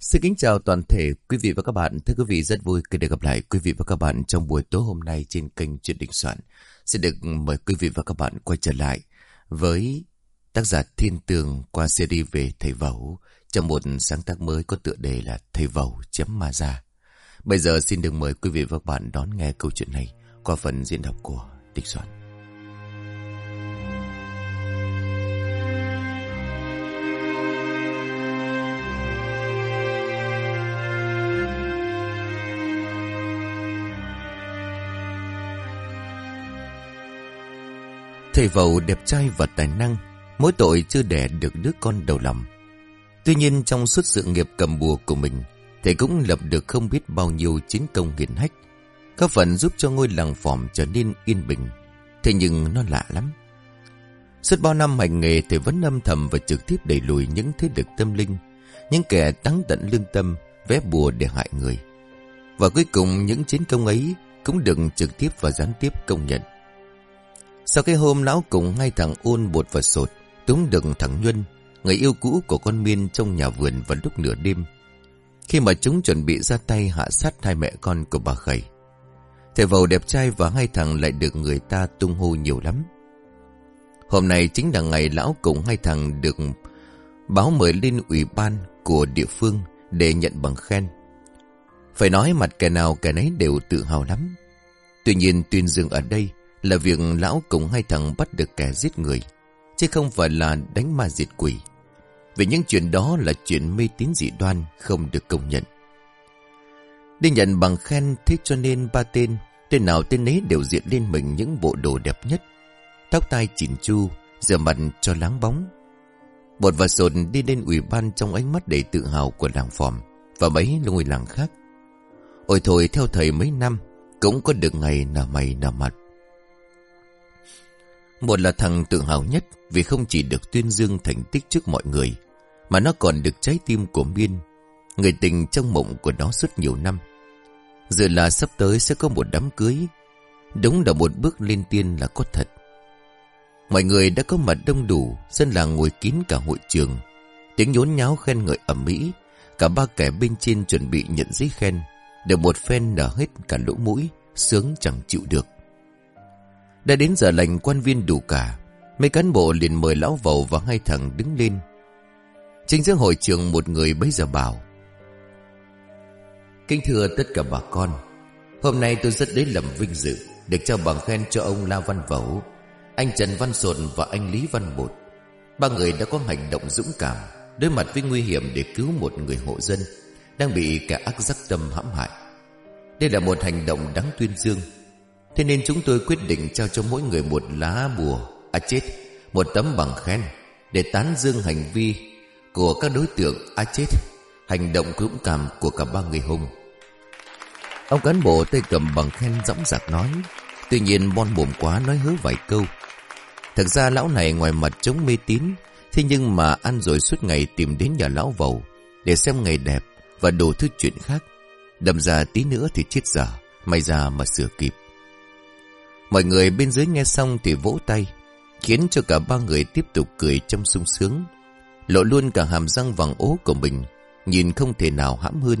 Xin kính chào toàn thể quý vị và các bạn. Thưa quý vị, rất vui khi được gặp lại quý vị và các bạn trong buổi tối hôm nay trên kênh Chuyện Định Soạn. Xin được mời quý vị và các bạn quay trở lại với tác giả Thiên Tường qua series về Thầy Vẩu trong một sáng tác mới có tựa đề là Thầy Vẩu chấm ma ra. Bây giờ xin được mời quý vị và các bạn đón nghe câu chuyện này qua phần diễn đọc của Định Soạn. Thầy Vầu đẹp trai và tài năng, mỗi tội chưa đẻ được đứa con đầu lòng. Tuy nhiên trong suốt sự nghiệp cầm bùa của mình, thầy cũng lập được không biết bao nhiêu chiến công hiển hách, có phần giúp cho ngôi làng phòm trở nên yên bình. Thế nhưng nó lạ lắm. Suốt bao năm hành nghề thầy vẫn âm thầm và trực tiếp đẩy lùi những thế lực tâm linh, những kẻ tăng tận lương tâm, vẽ bùa để hại người. Và cuối cùng những chiến công ấy cũng được trực tiếp và gián tiếp công nhận. Sau cái hôm lão cùng hai thằng ôn bột và sột, túm đựng thằng Nhuân, người yêu cũ của con Miên trong nhà vườn vào lúc nửa đêm. Khi mà chúng chuẩn bị ra tay hạ sát hai mẹ con của bà Khẩy. Thầy vầu đẹp trai và hai thằng lại được người ta tung hô nhiều lắm. Hôm nay chính là ngày lão cùng hai thằng được báo mời lên ủy ban của địa phương để nhận bằng khen. Phải nói mặt kẻ nào kẻ nấy đều tự hào lắm. Tuy nhiên tuyên dương ở đây là việc lão cùng hai thằng bắt được kẻ giết người, chứ không phải là đánh ma diệt quỷ. Vì những chuyện đó là chuyện mê tín dị đoan không được công nhận. Đi nhận bằng khen thế cho nên ba tên, tên nào tên ấy đều diện lên mình những bộ đồ đẹp nhất. Tóc tai chỉn chu, rửa mặt cho láng bóng. Bột và sột đi lên ủy ban trong ánh mắt đầy tự hào của làng phòm và mấy ngôi làng khác. Ôi thôi theo thầy mấy năm, cũng có được ngày nở mày nở mặt. Một là thằng tự hào nhất vì không chỉ được tuyên dương thành tích trước mọi người, mà nó còn được trái tim của Miên, người tình trong mộng của nó suốt nhiều năm. Giờ là sắp tới sẽ có một đám cưới, đúng là một bước lên tiên là có thật. Mọi người đã có mặt đông đủ, dân làng ngồi kín cả hội trường. Tiếng nhốn nháo khen ngợi ẩm mỹ, cả ba kẻ bên trên chuẩn bị nhận giấy khen, đều một phen nở hết cả lỗ mũi, sướng chẳng chịu được. Đã đến giờ lành quan viên đủ cả, Mấy cán bộ liền mời lão vầu và hai thằng đứng lên. Chính giữa hội trường một người bấy giờ bảo, Kính thưa tất cả bà con, Hôm nay tôi rất đến lầm vinh dự Được trao bằng khen cho ông La Văn Vẩu, Anh Trần Văn Sồn và anh Lý Văn Bột. Ba người đã có hành động dũng cảm, Đối mặt với nguy hiểm để cứu một người hộ dân Đang bị kẻ ác giác tâm hãm hại. Đây là một hành động đáng tuyên dương Thế nên chúng tôi quyết định trao cho mỗi người một lá bùa À chết, Một tấm bằng khen, Để tán dương hành vi Của các đối tượng À chết, Hành động dũng cảm của cả ba người hùng. Ông cán bộ tay cầm bằng khen dõng dạc nói, Tuy nhiên bon bồm quá nói hứa vài câu. Thật ra lão này ngoài mặt chống mê tín, Thế nhưng mà ăn rồi suốt ngày tìm đến nhà lão vầu Để xem ngày đẹp Và đồ thứ chuyện khác. Đâm ra tí nữa thì chết dở May ra mà sửa kịp. Mọi người bên dưới nghe xong thì vỗ tay, khiến cho cả ba người tiếp tục cười trong sung sướng. Lộ luôn cả hàm răng vàng ố của mình, nhìn không thể nào hãm hơn.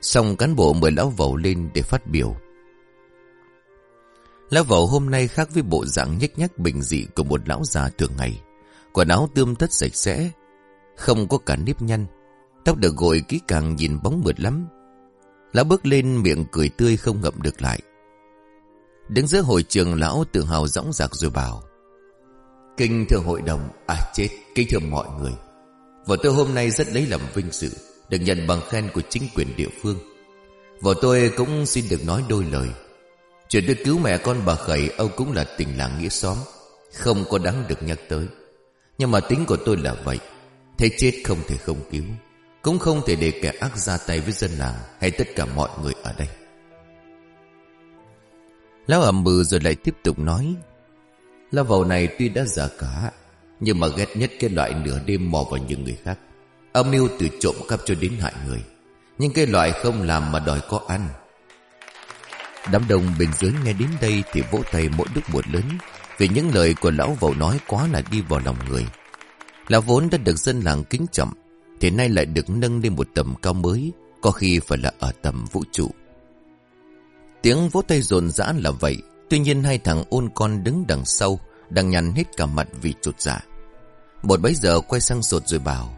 Xong cán bộ mời lão vẩu lên để phát biểu. Lão vẩu hôm nay khác với bộ dạng nhếch nhác bình dị của một lão già thường ngày. Quần áo tươm tất sạch sẽ, không có cả nếp nhăn. Tóc được gội kỹ càng nhìn bóng mượt lắm. Lão bước lên miệng cười tươi không ngậm được lại. Đứng giữa hội trường lão tự hào dõng dạc rồi bảo, Kinh thưa hội đồng À chết Kinh thưa mọi người. Vợ tôi hôm nay rất lấy làm vinh dự, Được nhận bằng khen của chính quyền địa phương. Vợ tôi cũng xin được nói đôi lời. Chuyện tôi cứu mẹ con bà Khẩy Âu cũng là tình làng nghĩa xóm, Không có đáng được nhắc tới. Nhưng mà tính của tôi là vậy, Thế chết không thể không cứu, Cũng không thể để kẻ ác ra tay với dân làng Hay tất cả mọi người ở đây. Lão ẩm bừ rồi lại tiếp tục nói. Lão vầu này tuy đã giả cả Nhưng mà ghét nhất cái loại nửa đêm mò vào những người khác. Âm mưu từ trộm cắp cho đến hại người. Nhưng cái loại không làm mà đòi có ăn. Đám đông bên dưới nghe đến đây Thì vỗ tay mỗi lúc một lớn Vì những lời của lão vầu nói quá là đi vào lòng người. Lão vốn đã được dân làng kính trọng thì nay lại được nâng lên một tầm cao mới, có khi phải là ở tầm vũ trụ. Tiếng vỗ tay rồn rã là vậy, tuy nhiên hai thằng ôn con đứng đằng sau, đang nhăn hết cả mặt vì trột dạ. Một bấy giờ quay sang sột rồi bảo,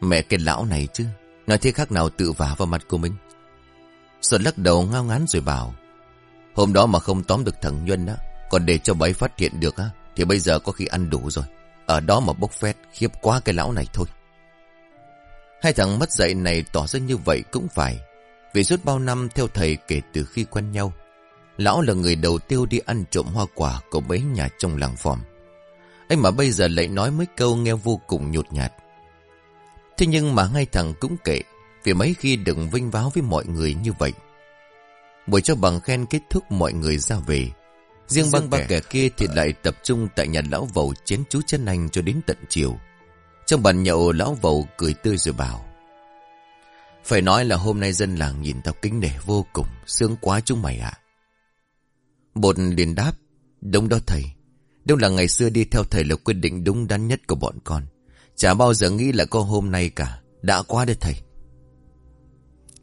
mẹ cái lão này chứ, nói thế khác nào tự vả vào mặt của mình. Sột lắc đầu ngao ngán rồi bảo, hôm đó mà không tóm được thằng Nhuân á, còn để cho bấy phát hiện được á, thì bây giờ có khi ăn đủ rồi. Ở đó mà bốc phét khiếp quá cái lão này thôi. Hai thằng mất dạy này tỏ ra như vậy cũng phải. Vì suốt bao năm theo thầy kể từ khi quen nhau. Lão là người đầu tiêu đi ăn trộm hoa quả của mấy nhà trong làng phòm. Anh mà bây giờ lại nói mấy câu nghe vô cùng nhột nhạt. Thế nhưng mà hai thằng cũng kệ. Vì mấy khi đừng vinh váo với mọi người như vậy. Buổi cho bằng khen kết thúc mọi người ra về. Riêng băng ba kẻ kia thì lại tập trung tại nhà lão vầu chén chú chân anh cho đến tận chiều. Trong bàn nhậu lão vầu cười tươi rồi bảo. Phải nói là hôm nay dân làng nhìn tao kính nể vô cùng, sướng quá chúng mày ạ. Bột liền đáp, đúng đó thầy. Đúng là ngày xưa đi theo thầy là quyết định đúng đắn nhất của bọn con. Chả bao giờ nghĩ là có hôm nay cả, đã quá đấy thầy.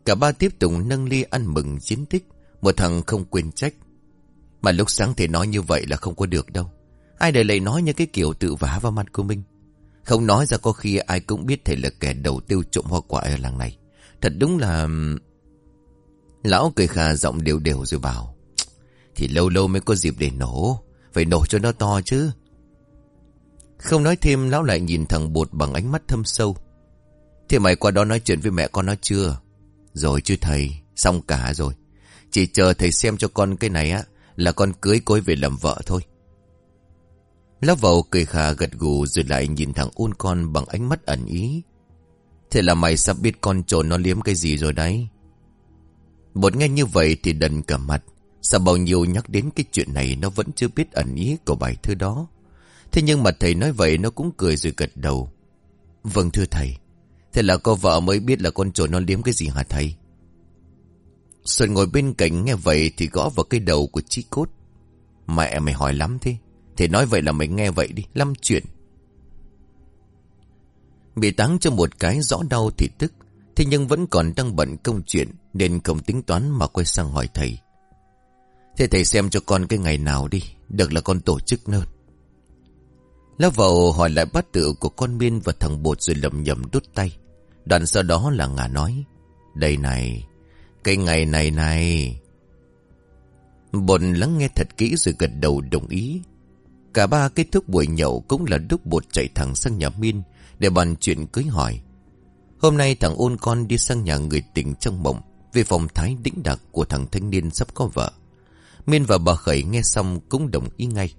Cả ba tiếp tục nâng ly ăn mừng chiến tích, một thằng không quên trách. Mà lúc sáng thầy nói như vậy là không có được đâu. Ai đời lại nói như cái kiểu tự vả vào mặt của mình. Không nói ra có khi ai cũng biết thầy là kẻ đầu tiêu trộm hoa quả ở làng này. Thật đúng là... Lão cười khà giọng đều đều rồi bảo. Thì lâu lâu mới có dịp để nổ. Phải nổ cho nó to chứ. Không nói thêm lão lại nhìn thằng bột bằng ánh mắt thâm sâu. Thế mày qua đó nói chuyện với mẹ con nó chưa? Rồi chứ thầy, xong cả rồi. Chỉ chờ thầy xem cho con cái này á, là con cưới cối về làm vợ thôi. Lão vầu cười khà gật gù rồi lại nhìn thằng ôn con bằng ánh mắt ẩn ý. Thế là mày sắp biết con trồn nó liếm cái gì rồi đấy. bột nghe như vậy thì đần cả mặt. Sao bao nhiêu nhắc đến cái chuyện này nó vẫn chưa biết ẩn ý của bài thơ đó. Thế nhưng mà thầy nói vậy nó cũng cười rồi gật đầu. Vâng thưa thầy. Thế là cô vợ mới biết là con trồn nó liếm cái gì hả thầy? Xuân ngồi bên cạnh nghe vậy thì gõ vào cái đầu của Chi Cốt. Mẹ mày hỏi lắm thế. Thầy nói vậy là mày nghe vậy đi, lắm chuyện. Bị táng cho một cái rõ đau thì tức. Thế nhưng vẫn còn đang bận công chuyện nên không tính toán mà quay sang hỏi thầy. Thế thầy xem cho con cái ngày nào đi, được là con tổ chức nơn. Lão vào hỏi lại bát tự của con miên và thằng bột rồi lầm nhầm đút tay. Đoạn sau đó là ngà nói. Đây này, cái ngày này này. Bột lắng nghe thật kỹ rồi gật đầu đồng ý. Cả ba kết thúc buổi nhậu cũng là lúc bột chạy thẳng sang nhà Miên để bàn chuyện cưới hỏi. Hôm nay thằng ôn con đi sang nhà người tình trong mộng về phòng thái đĩnh đặc của thằng thanh niên sắp có vợ. Miên và bà Khởi nghe xong cũng đồng ý ngay.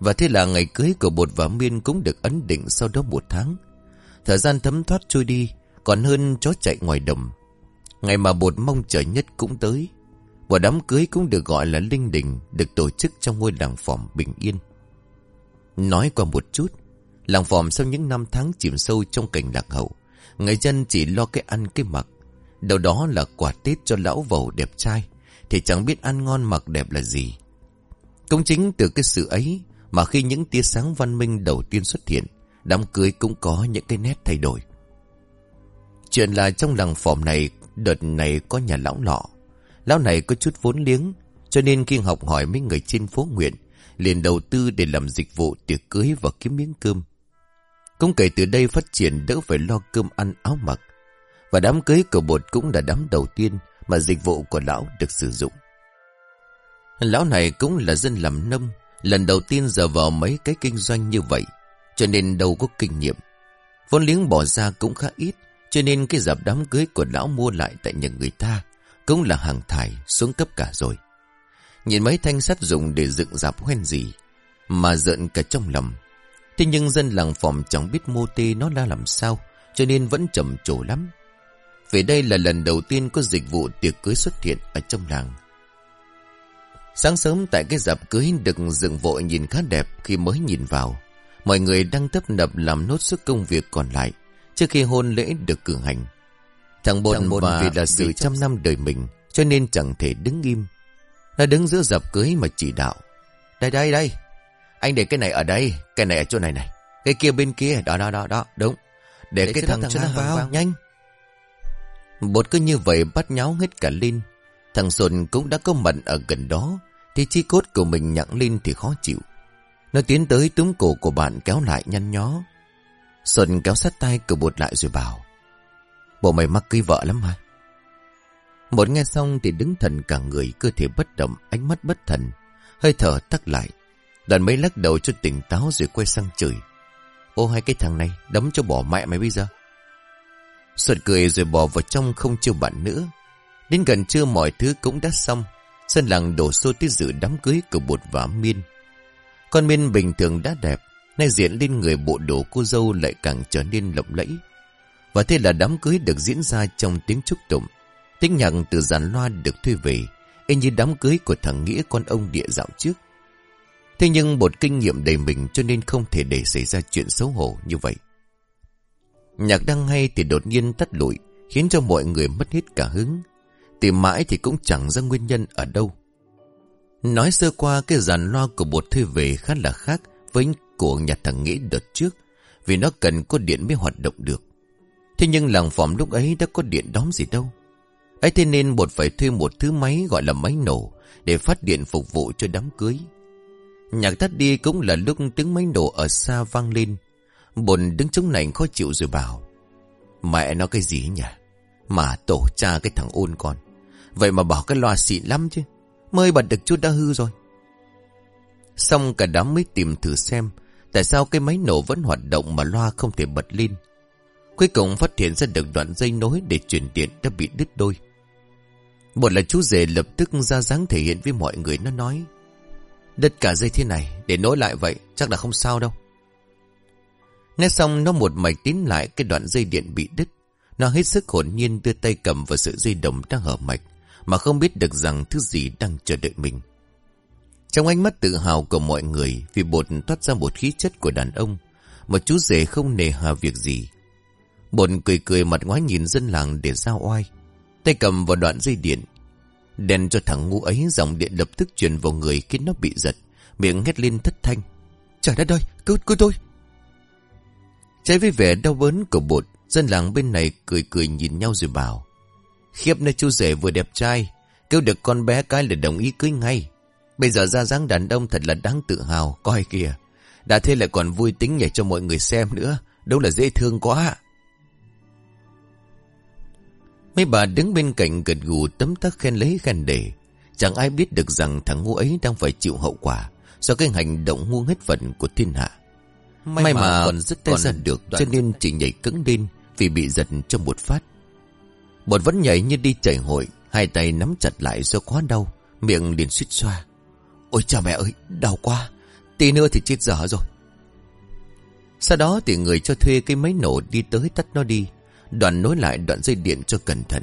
Và thế là ngày cưới của bột và Miên cũng được ấn định sau đó một tháng. Thời gian thấm thoát trôi đi, còn hơn chó chạy ngoài đồng. Ngày mà bột mong chờ nhất cũng tới. và đám cưới cũng được gọi là linh đình, được tổ chức trong ngôi làng phòng bình yên. Nói qua một chút, làng phòm sau những năm tháng chìm sâu trong cảnh lạc hậu, người dân chỉ lo cái ăn cái mặc. Đầu đó là quà tết cho lão vầu đẹp trai, thì chẳng biết ăn ngon mặc đẹp là gì. Cũng chính từ cái sự ấy mà khi những tia sáng văn minh đầu tiên xuất hiện, đám cưới cũng có những cái nét thay đổi. Chuyện là trong làng phòm này, đợt này có nhà lão lọ. Lão này có chút vốn liếng, cho nên khi học hỏi mấy người trên phố nguyện, liền đầu tư để làm dịch vụ tiệc cưới và kiếm miếng cơm. Cũng kể từ đây phát triển đỡ phải lo cơm ăn áo mặc. Và đám cưới của bột cũng là đám đầu tiên mà dịch vụ của lão được sử dụng. Lão này cũng là dân làm nông, lần đầu tiên giờ vào mấy cái kinh doanh như vậy, cho nên đâu có kinh nghiệm. Vốn liếng bỏ ra cũng khá ít, cho nên cái dạp đám cưới của lão mua lại tại nhà người ta cũng là hàng thải xuống cấp cả rồi. Nhìn mấy thanh sắt dùng để dựng dạp hoen gì, mà giận cả trong lòng. Thế nhưng dân làng phòng chẳng biết mô tê nó ra làm sao, cho nên vẫn trầm trồ lắm. Vì đây là lần đầu tiên có dịch vụ tiệc cưới xuất hiện ở trong làng. Sáng sớm tại cái dạp cưới được dựng vội nhìn khá đẹp khi mới nhìn vào. Mọi người đang tấp nập làm nốt sức công việc còn lại trước khi hôn lễ được cử hành. Thằng Bồn và vì là sự trăm năm đời mình cho nên chẳng thể đứng im. Nó đứng giữa dạp cưới mà chỉ đạo. Đây đây đây, anh để cái này ở đây, cái này ở chỗ này này. Cái kia bên kia, đó đó đó đó, đúng. Để, để cái thằng cho nó vào, vào. Nhanh. Bột cứ như vậy bắt nháo hết cả lên Thằng Xuân cũng đã có mặt ở gần đó Thì chi cốt của mình nhặng lên thì khó chịu. Nó tiến tới túm cổ của bạn kéo lại nhăn nhó. Xuân kéo sát tay của bột lại rồi bảo Bộ mày mắc cây vợ lắm hả? Một nghe xong thì đứng thần cả người Cơ thể bất động Ánh mắt bất thần Hơi thở tắt lại Đoàn mấy lắc đầu cho tỉnh táo rồi quay sang chửi. Ô, hai cái thằng này Đấm cho bỏ mẹ mày bây giờ. Xuân cười rồi bỏ vào trong không chiêu bạn nữa Đến gần trưa mọi thứ cũng đã xong. Sân làng đổ xô tới dự đám cưới của bột và Miên. Con Miên bình thường đã đẹp, Nay diện lên người bộ đồ cô dâu lại càng trở nên lộng lẫy. Và thế là đám cưới được diễn ra trong tiếng chúc tụng. Tiếng nhạc từ giàn loa được thuê về, Y như đám cưới của thằng Nghĩa con ông địa dạo trước. Thế nhưng bột kinh nghiệm đầy mình cho nên không thể để xảy ra chuyện xấu hổ như vậy. Nhạc đang hay thì đột nhiên tắt lụi, Khiến cho mọi người mất hết cả hứng. Tìm mãi thì cũng chẳng ra nguyên nhân ở đâu. Nói sơ qua, cái dàn loa của bột thuê về khá là khác Với của nhà thằng nghĩ đợt trước, Vì nó cần có điện mới hoạt động được. Thế nhưng làng phòng lúc ấy đã có điện đóm gì đâu. Ấy thế nên bột phải thuê một thứ máy gọi là máy nổ Để phát điện phục vụ cho đám cưới. Nhạc tắt đi cũng là lúc tiếng máy nổ ở xa vang lên. Bồn đứng chống nảnh khó chịu rồi bảo, Mẹ nó cái gì nhỉ? Mà tổ cha cái thằng ôn con. Vậy mà bảo cái loa xịn lắm chứ. Mới bật được chút đã hư rồi. Xong cả đám mới tìm thử xem Tại sao cái máy nổ vẫn hoạt động Mà loa không thể bật lên. Cuối cùng phát hiện ra được đoạn dây nối Để truyền điện đã bị đứt đôi. Một là chú rể lập tức ra dáng thể hiện với mọi người Nó nói Đứt cả dây thế này Để nối lại vậy chắc là không sao đâu Nghe xong nó một mạch tín lại cái đoạn dây điện bị đứt. Nó hết sức hồn nhiên đưa tay cầm vào sợi dây đồng đang hở mạch, mà không biết được rằng thứ gì đang chờ đợi mình. Trong ánh mắt tự hào của mọi người vì bột toát ra một khí chất của đàn ông, mà chú rể không nề hà việc gì. Bột cười cười mặt ngoái nhìn dân làng để giao oai. Tay cầm vào đoạn dây điện. Đèn cho thằng ngu ấy dòng điện lập tức truyền vào người khiến nó bị giật, miệng hét lên thất thanh. Trời đất ơi, cứu, cứu tôi! Trái với vẻ đau bớn của bột, dân làng bên này cười cười nhìn nhau rồi bảo. Khiếp nơi chú rể vừa đẹp trai, kêu được con bé cái là đồng ý cưới ngay. Bây giờ ra dáng đàn ông thật là đáng tự hào, coi kìa. Đã thế lại còn vui tính nhảy cho mọi người xem nữa, đâu là dễ thương quá. Mấy bà đứng bên cạnh gật gù tấm tắc khen lấy khen để. Chẳng ai biết được rằng thằng ngu ấy đang phải chịu hậu quả do cái hành động ngu hết phận của thiên hạ. May, May mà, mà còn dứt tay ra được Cho nên chỉ nhảy cứng lên Vì bị giật trong một phát. Bột vẫn nhảy như đi chảy hội Hai tay nắm chặt lại do quá đau Miệng liền suýt xoa. Ôi cha mẹ ơi đau quá Tí nữa thì chết dở rồi. Sau đó thì người cho thuê cái máy nổ đi tới tắt nó đi Đoạn nối lại đoạn dây điện cho cẩn thận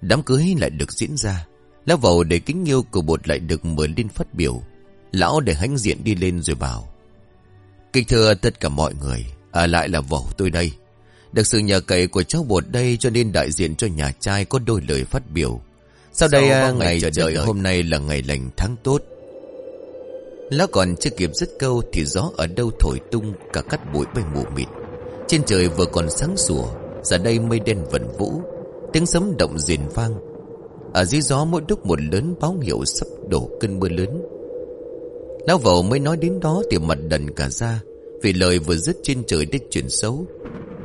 Đám cưới lại được diễn ra Lão vầu để kính yêu của bột lại được mời lên phát biểu Lão để hãnh diện đi lên rồi bảo Kính thưa tất cả mọi người, ở lại là vẩu tôi đây. Được sự nhờ cậy của cháu bột đây cho nên đại diện cho nhà trai có đôi lời phát biểu. Sau đây Sau ngày chờ đợi hôm nay là ngày lành tháng tốt. Lão còn chưa kịp dứt câu thì gió ở đâu thổi tung cả cắt bụi bay mù mịt. Trên trời vừa còn sáng sủa, giờ đây mây đen vần vũ, tiếng sấm động rền vang. Ở dưới gió mỗi lúc một lớn báo hiệu sắp đổ cơn mưa lớn. Lão vẩu mới nói đến đó thì mặt đần cả ra Vì lời vừa dứt trên trời đích chuyển xấu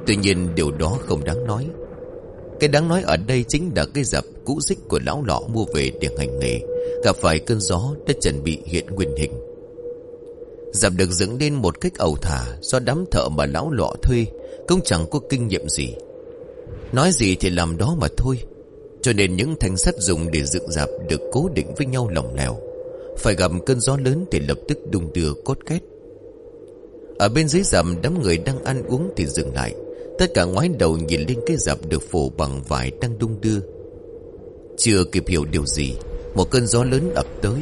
Tuy nhiên điều đó không đáng nói Cái đáng nói ở đây chính là cái dập cũ dích của lão lọ mua về để hành nghề Gặp phải cơn gió đã chuẩn bị hiện nguyên hình Dập được dựng lên một cách ẩu thả Do đám thợ mà lão lọ thuê Cũng chẳng có kinh nghiệm gì Nói gì thì làm đó mà thôi. Cho nên những thanh sắt dùng để dựng dạp Được cố định với nhau lỏng lẻo. Phải gặp cơn gió lớn thì lập tức đung đưa cốt két. Ở bên dưới dạp, đám người đang ăn uống thì dừng lại. Tất cả ngoái đầu nhìn lên cái dạp được phủ bằng vải đang đung đưa. Chưa kịp hiểu điều gì, Một cơn gió lớn ập tới.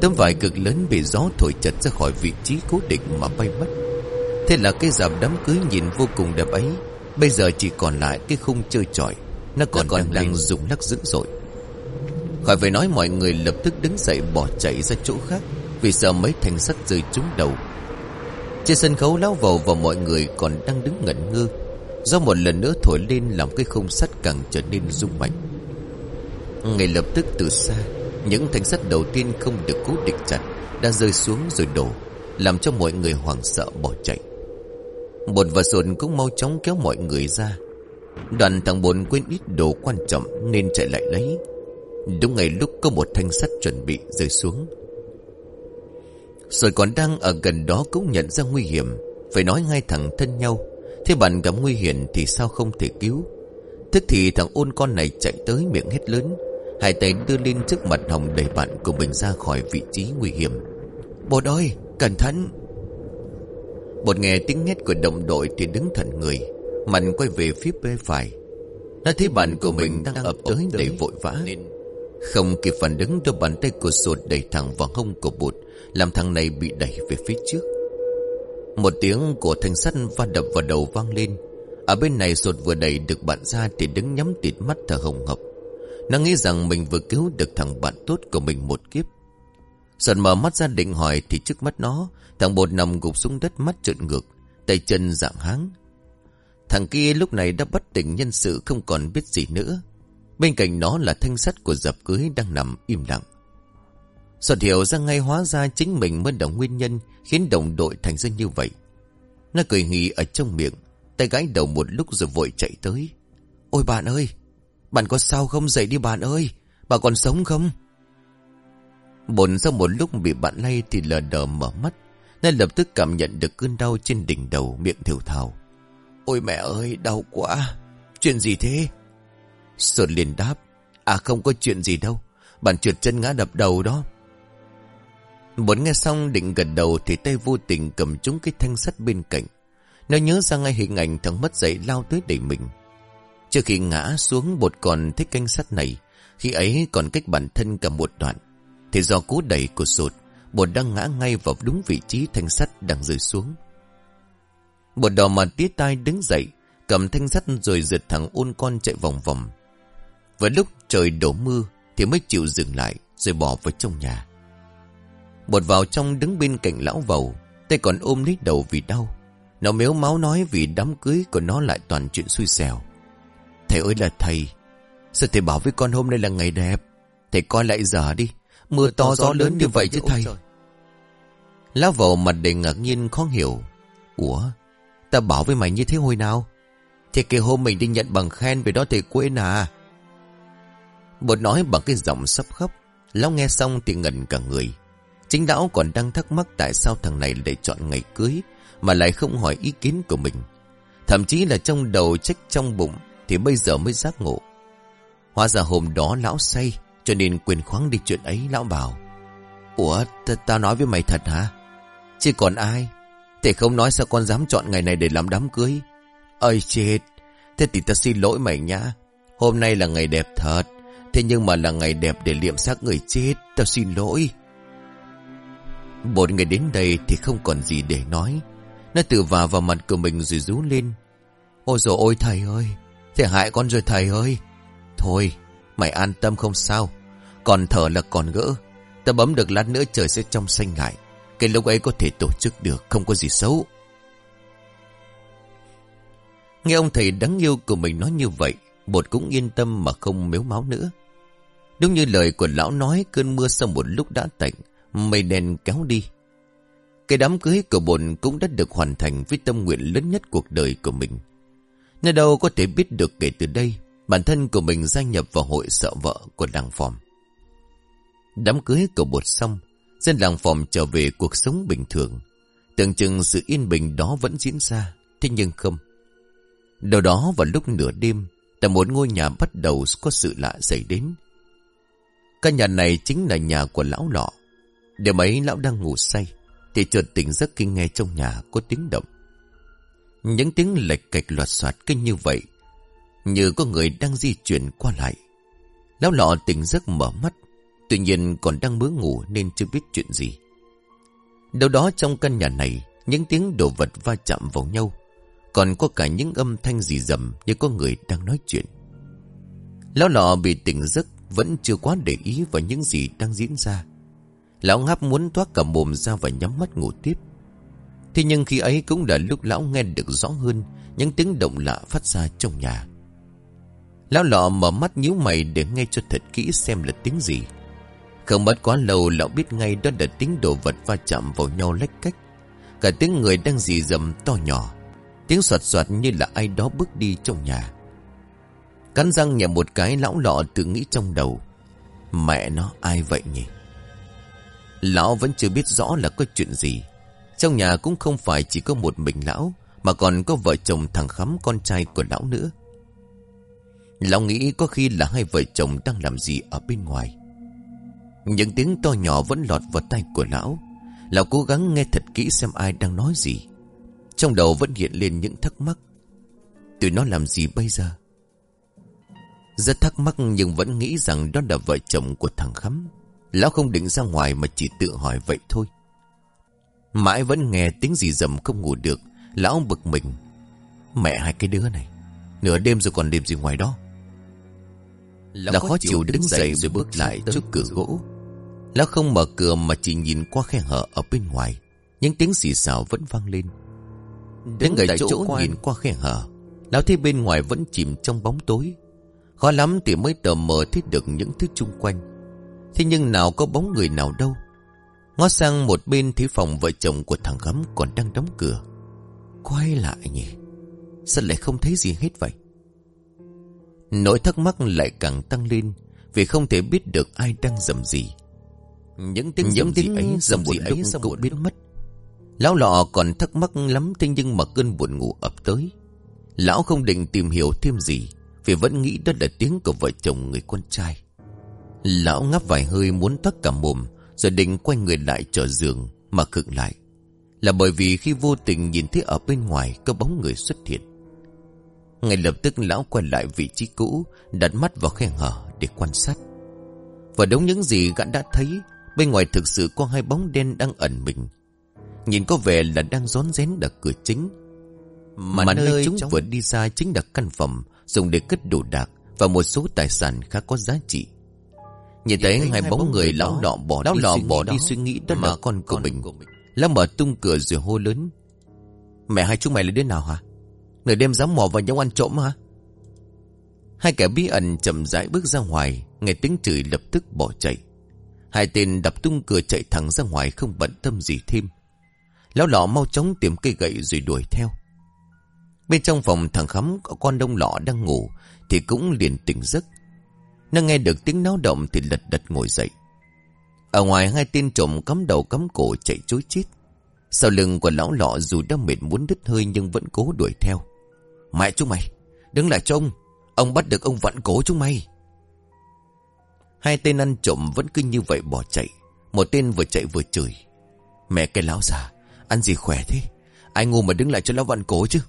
Tấm vải cực lớn bị gió thổi chật ra khỏi vị trí cố định mà bay mất. Thế là cái dạp đám cưới nhìn vô cùng đẹp ấy Bây giờ chỉ còn lại cái khung chơi trọi. Nó còn, Nó còn đang, đang rụng lắc dữ dội. Khỏi phải nói mọi người lập tức đứng dậy bỏ chạy ra chỗ khác Vì sợ mấy thanh sắt rơi trúng đầu. Trên sân khấu lão vầu và mọi người còn đang đứng ngẩn ngơ Do một lần nữa thổi lên Làm cái khung sắt càng trở nên rung mạnh. Ngay lập tức từ xa Những thanh sắt đầu tiên không được cố định chặt Đã rơi xuống rồi đổ Làm cho mọi người hoảng sợ bỏ chạy Bột và sồn cũng mau chóng kéo mọi người ra. Đoàn thằng bồn quên ít đồ quan trọng Nên chạy lại lấy. Đúng ngày lúc có một thanh sắt chuẩn bị rơi xuống. Rồi còn đang ở gần đó cũng nhận ra nguy hiểm. Phải nói ngay thẳng thân nhau. Thế bạn gặp nguy hiểm thì sao không thể cứu? Tức thì thằng ôn con này chạy tới miệng hét lớn. Hai tay đưa lên trước mặt Hồng đẩy bạn của mình ra khỏi vị trí nguy hiểm. Bột ơi, cẩn thận! Bột nghe tiếng hét của đồng đội thì đứng thẳng người Mạnh quay về phía bên phải. Nó thấy bạn của mình đang ập tới đầy vội vã. Không kịp phản ứng đôi bàn tay của sột đẩy thẳng vào hông của bột Làm thằng này bị đẩy về phía trước. Một tiếng của thanh sắt va đập vào đầu vang lên. Ở bên này sột vừa đẩy được bạn ra Thì đứng nhắm tịt mắt thở hồng hộc. Nó nghĩ rằng mình vừa cứu được thằng bạn tốt của mình một kiếp. Sột mở mắt ra định hỏi Thì trước mắt nó Thằng bột nằm gục xuống đất mắt trợn ngược Tay chân dạng háng Thằng kia lúc này đã bất tỉnh nhân sự không còn biết gì nữa. Bên cạnh nó là thanh sắt của dập cưới đang nằm im lặng. Sọt hiểu ra ngay hóa ra chính mình mới là nguyên nhân khiến đồng đội thành ra như vậy. Nó cười nghỉ ở trong miệng, tay gái đầu một lúc rồi vội chạy tới. Ôi bạn ơi, bạn có sao không dậy đi bạn ơi, bà còn sống không? Bồn sau một lúc bị bạn lay thì lờ đờ mở mắt, nên lập tức cảm nhận được cơn đau trên đỉnh đầu miệng thiểu thào. Ôi mẹ ơi, đau quá. Chuyện gì thế? Sơn liền đáp. À không có chuyện gì đâu. Bạn trượt chân ngã đập đầu đó. Muốn nghe xong định gật đầu thì tay vô tình cầm trúng cái thanh sắt bên cạnh. Nó nhớ ra ngay hình ảnh thằng mất dậy lao tới đẩy mình. Trước khi ngã xuống bột còn thích canh sắt này, khi ấy còn cách bản thân cả một đoạn. Thì do cú đẩy của sột, bột đang ngã ngay vào đúng vị trí thanh sắt đang rơi xuống. bột đỏ mặt tía tai đứng dậy, cầm thanh sắt rồi rượt thẳng ôn con chạy vòng vòng. Và lúc trời đổ mưa thì mới chịu dừng lại rồi bỏ vào trong nhà. Bột vào trong đứng bên cạnh lão vầu, tay còn ôm lấy đầu vì đau. Nó méo máu nói vì đám cưới của nó lại toàn chuyện xui xẻo. Thầy ơi là thầy, sao thầy bảo với con hôm nay là ngày đẹp? Thầy coi lại giờ đi, mưa to gió lớn như vậy chứ thầy. Lão vầu mặt đầy ngạc nhiên khó hiểu. Ủa, Ta bảo với mày như thế hồi nào? Thì kể hôm mình đi nhận bằng khen Về đó thì quên à? Bột nói bằng cái giọng sắp khóc Lão nghe xong thì ngẩn cả người. Chính lão còn đang thắc mắc Tại sao thằng này lại chọn ngày cưới Mà lại không hỏi ý kiến của mình. Thậm chí là trong đầu trách trong bụng Thì bây giờ mới giác ngộ. Hóa ra hôm đó lão say Cho nên quyền khoáng đi chuyện ấy lão bảo. Ủa tao nói với mày thật hả? Chứ còn ai Thầy không nói sao con dám chọn ngày này để làm đám cưới. Ơi chết. Thế thì ta xin lỗi mày nhá. Hôm nay là ngày đẹp thật. Thế nhưng mà là ngày đẹp để liệm xác người chết. Tao xin lỗi. Một người đến đây thì không còn gì để nói. Nó tự vào vào mặt của mình rồi rú lên. Ôi dồi ôi thầy ơi. Thầy hại con rồi thầy ơi. Thôi, mày an tâm không sao. Còn thở là còn gỡ. Ta bấm được lát nữa trời sẽ trong xanh lại. Cái lúc ấy có thể tổ chức được, Không có gì xấu. Nghe ông thầy đáng yêu của mình nói như vậy, Bột cũng yên tâm mà không mếu máu nữa. Đúng như lời của lão nói, Cơn mưa sau một lúc đã tạnh, Mây đen kéo đi. Cái đám cưới của bột cũng đã được hoàn thành Với tâm nguyện lớn nhất cuộc đời của mình. Nơi đâu có thể biết được kể từ đây, Bản thân của mình gia nhập vào hội sợ vợ của làng phòm. Đám cưới của bột xong Dân làng phòng trở về cuộc sống bình thường. Tưởng chừng sự yên bình đó vẫn diễn ra. Thế nhưng không. Đầu đó vào lúc nửa đêm, tại một ngôi nhà bắt đầu có sự lạ xảy đến. Căn nhà này chính là nhà của lão lọ. Đêm ấy lão đang ngủ say, thì chợt tỉnh giấc khi nghe trong nhà có tiếng động. Những tiếng lệch cạch loạt soạt kinh như vậy, như có người đang di chuyển qua lại. Lão lọ tỉnh giấc mở mắt, Tuy nhiên còn đang mớ ngủ nên chưa biết chuyện gì. Đâu đó trong căn nhà này, những tiếng đồ vật va chạm vào nhau. Còn có cả những âm thanh gì rầm như có người đang nói chuyện. Lão lọ bị tỉnh giấc vẫn chưa quá để ý vào những gì đang diễn ra. Lão ngáp muốn thoát cả mồm ra và nhắm mắt ngủ tiếp. Thế nhưng khi ấy cũng là lúc lão nghe được rõ hơn Những tiếng động lạ phát ra trong nhà Lão lọ mở mắt nhíu mày để nghe cho thật kỹ xem là tiếng gì không mất quá lâu lão biết ngay đó là tiếng đồ vật va chạm vào nhau lách cách. Cả tiếng người đang dì dầm to nhỏ. Tiếng soạt soạt như là ai đó bước đi trong nhà. Cắn răng nhẹ một cái, lão lọ tự nghĩ trong đầu. Mẹ nó, ai vậy nhỉ? Lão vẫn chưa biết rõ là có chuyện gì. Trong nhà cũng không phải chỉ có một mình lão, Mà còn có vợ chồng thằng Khắm con trai của lão nữa. Lão nghĩ có khi là hai vợ chồng đang làm gì ở bên ngoài. Những tiếng to nhỏ vẫn lọt vào tay của lão. Lão cố gắng nghe thật kỹ xem ai đang nói gì. Trong đầu vẫn hiện lên những thắc mắc. Tụi nó làm gì bây giờ? Rất thắc mắc nhưng vẫn nghĩ rằng đó là vợ chồng của thằng Khắm. Lão không định ra ngoài mà chỉ tự hỏi vậy thôi. Mãi vẫn nghe tiếng gì dầm không ngủ được Lão bực mình. Mẹ hai cái đứa này Nửa đêm rồi còn đêm gì ngoài đó? Lão khó chịu đứng dậy rồi bước lại trước cửa gỗ Lão không mở cửa mà chỉ nhìn qua khe hở ở bên ngoài. Những tiếng xì xào vẫn vang lên. Đứng ở chỗ nhìn qua khe hở Lão thấy bên ngoài vẫn chìm trong bóng tối. Khó lắm thì mới tờ mờ thấy được những thứ chung quanh. Thế nhưng nào có bóng người nào đâu. Ngó sang một bên thấy phòng vợ chồng của thằng gấm còn đang đóng cửa. Quay lại nhỉ? Sao lại không thấy gì hết vậy? Nỗi thắc mắc lại càng tăng lên Vì không thể biết được ai đang dầm gì Những tiếng những tiếng ấy dầm gì ấy cũng biết mất. Lão lọ còn thắc mắc lắm Thế nhưng mà cơn buồn ngủ ập tới. Lão không định tìm hiểu thêm gì Vì vẫn nghĩ đó là tiếng của vợ chồng người con trai. Lão ngáp vài hơi muốn tắt cả mồm Rồi định quay người lại trở giường Mà khựng lại. Là bởi vì khi vô tình nhìn thấy ở bên ngoài Có bóng người xuất hiện. Ngay lập tức lão quay lại vị trí cũ Đặt mắt vào khe hở để quan sát. Và đúng những gì gã đã thấy Bên ngoài thực sự có hai bóng đen đang ẩn mình. Nhìn có vẻ là đang rón rén đặt cửa chính. Mà, mà nơi, nơi chúng vừa đi ra chính là căn phòng Dùng để cất đồ đạc Và một số tài sản khá có giá trị. Nhìn thấy hai bóng người lão lọ bỏ lão lọ bỏ đi suy nghĩ đó là con của mình. Lão mở tung cửa rồi hô lớn. Mẹ hai chúng mày là đứa nào hả? Nửa đêm dám mò vào nhau ăn trộm hả? Hai kẻ bí ẩn chậm rãi bước ra ngoài Nghe tiếng chửi lập tức bỏ chạy Hai tên đập tung cửa chạy thẳng ra ngoài Không bận tâm gì thêm. Lão lọ mau chóng tìm cây gậy rồi đuổi theo. Bên trong phòng thằng Khắm Có con đông lọ đang ngủ, Thì cũng liền tỉnh giấc. Nó nghe được tiếng náo động Thì lật đật ngồi dậy. Ở ngoài, hai tên trộm cắm đầu cắm cổ chạy chối chết. Sau lưng của lão lọ dù đã mệt muốn đứt hơi Nhưng vẫn cố đuổi theo. Mẹ chúng mày, Đứng lại cho ông. Ông bắt được ông vặn cổ chúng mày. Hai tên ăn trộm vẫn cứ như vậy bỏ chạy. Một tên vừa chạy vừa chửi. Mẹ cái lão già, Ăn gì khỏe thế? Ai ngu mà đứng lại cho lão vạn cố chứ?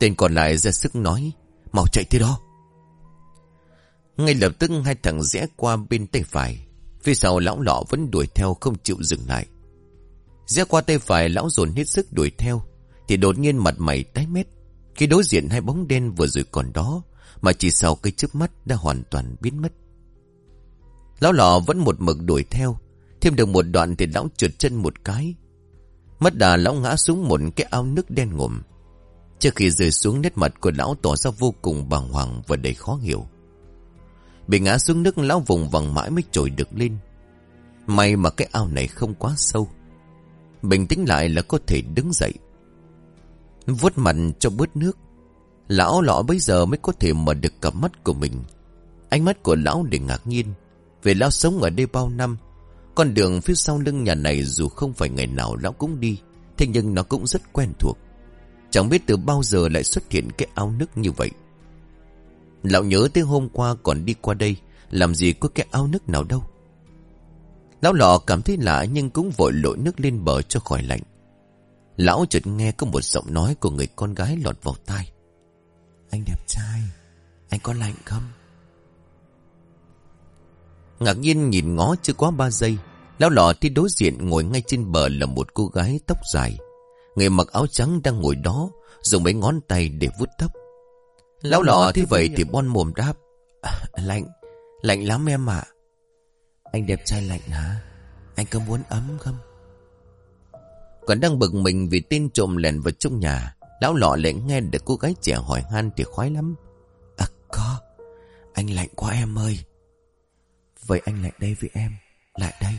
Tên còn lại ra sức nói, Mau chạy thế đó. Ngay lập tức hai thằng rẽ qua bên tay phải. Phía sau lão lọ vẫn đuổi theo không chịu dừng lại. Rẽ qua tay phải, lão dồn hết sức đuổi theo, Thì đột nhiên mặt mày tái mét. Khi đối diện hai bóng đen vừa rồi còn đó, Mà chỉ sau cái chớp mắt đã hoàn toàn biến mất. Lão lọ vẫn một mực đuổi theo, Thêm được một đoạn thì lão trượt chân một cái Mất đà lão ngã xuống một cái ao nước đen ngùm Trước khi rơi xuống, nét mặt của lão tỏ ra vô cùng bàng hoàng và đầy khó hiểu Bị ngã xuống nước, lão vùng vằng mãi mới trồi được lên May mà cái ao này không quá sâu Bình tĩnh lại là có thể đứng dậy vuốt mặt cho bớt nước. Lão lọ bây giờ mới có thể mở được cặp mắt của mình. Ánh mắt của lão để ngạc nhiên. Về lão sống ở đây bao năm. Con đường phía sau lưng nhà này dù không phải ngày nào lão cũng đi. Thế nhưng nó cũng rất quen thuộc. Chẳng biết từ bao giờ lại xuất hiện cái áo nước như vậy. Lão nhớ tới hôm qua còn đi qua đây. Làm gì có cái áo nước nào đâu. Lão lọ cảm thấy lạ nhưng cũng vội lội nước lên bờ cho khỏi lạnh. Lão chợt nghe có một giọng nói của người con gái lọt vào tai. Anh đẹp trai, anh có lạnh không? Ngạc nhiên nhìn ngó chưa quá ba giây. Lão lọ thì đối diện ngồi ngay trên bờ là một cô gái tóc dài. Người mặc áo trắng đang ngồi đó, dùng mấy ngón tay để vuốt tóc. Lão lọ thế vậy thì bon mồm đáp. À, lạnh, lạnh lắm em ạ. Anh đẹp trai lạnh hả? Anh có muốn ấm không? Còn đang bực mình vì tin trộm lèn vào trong nhà Lão lọ lại nghe được cô gái trẻ hỏi han thì khoái lắm À có Anh lạnh quá em ơi Vậy anh lại đây với em Lại đây.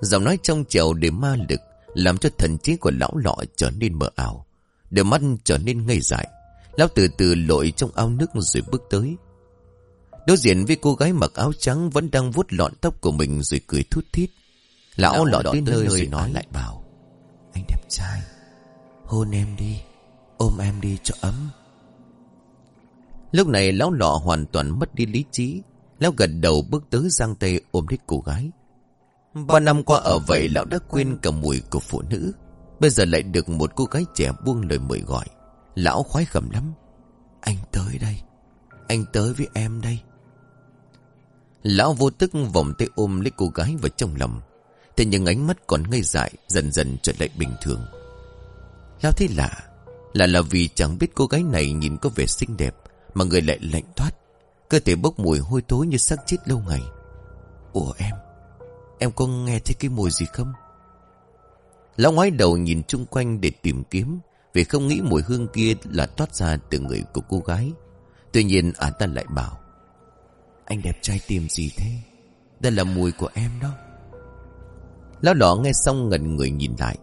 Giọng nói trong trèo để ma lực Làm cho thần trí của lão lọ trở nên mờ ảo. Đôi mắt trở nên ngây dại. Lão từ từ lội trong ao nước rồi bước tới. Đối diện với cô gái mặc áo trắng Vẫn đang vuốt lọn tóc của mình rồi cười thút thít. Lão, lão lọ tới nơi rồi nói lại bảo Anh đẹp trai Hôn em đi Ôm em đi cho ấm. Lúc này lão lọ hoàn toàn mất đi lý trí Lão gật đầu bước tới giang tay ôm lấy cô gái. Ba năm qua ở vậy, lão đã quên cả mùi của phụ nữ. Bây giờ lại được một cô gái trẻ buông lời mời gọi. Lão khoái khẩm lắm. Anh tới đây. Anh tới với em đây. Lão vô tức vòng tay ôm lấy cô gái vào trong lòng. Thế nhưng ánh mắt còn ngây dại, Dần dần trở lại bình thường. Lão thấy lạ. Là là vì chẳng biết cô gái này nhìn có vẻ xinh đẹp, Mà người lại lạnh toát. Cơ thể bốc mùi hôi thối như xác chết lâu ngày. Ủa em Em có nghe thấy cái mùi gì không? Lão ngoái đầu nhìn chung quanh để tìm kiếm, Vì không nghĩ mùi hương kia là toát ra từ người của cô gái. Tuy nhiên ả ta lại bảo, Anh đẹp trai tìm gì thế? Đây là mùi của em đó. Lão đỏ nghe xong ngần người nhìn lại.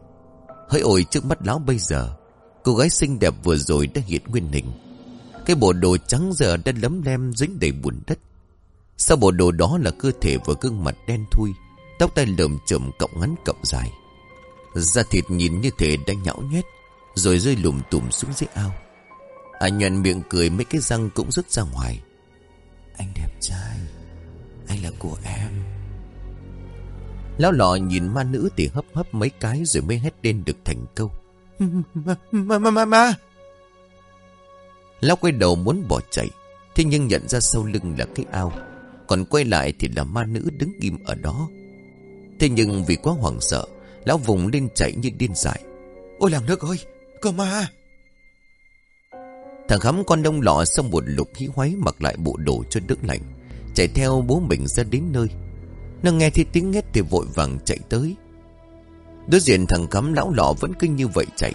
Hỡi ổi trước mắt lão bây giờ, Cô gái xinh đẹp vừa rồi đã hiện nguyên hình. Cái bộ đồ trắng giờ đã lấm lem dính đầy bùn đất. Sau bộ đồ đó là cơ thể và gương mặt đen thui, Tóc tai lợm chậm cọng ngắn cọng dài. Da thịt nhìn như thể đã nhão nhét, Rồi rơi lùm tùm xuống dưới ao. Anh nhuận miệng cười mấy cái răng cũng rút ra ngoài. Anh đẹp trai, Anh là của em. Lão lọ nhìn ma nữ thì hấp hấp mấy cái Rồi mới hét lên được thành câu. Ma ma ma ma. Lão quay đầu muốn bỏ chạy, Thế nhưng nhận ra sau lưng là cái ao, Còn quay lại thì là ma nữ đứng im ở đó. Thế nhưng vì quá hoảng sợ, Lão vùng lên chạy như điên dại. Ôi làng nước ơi, Cơ ma! Thằng khắm con đông lọ xong một lục hí hoáy Mặc lại bộ đồ cho đỡ lạnh, Chạy theo bố mình ra đến nơi. Nó nghe thấy tiếng hét thì vội vàng chạy tới. Đối diện thằng cắm lão lọ vẫn cứ như vậy chạy.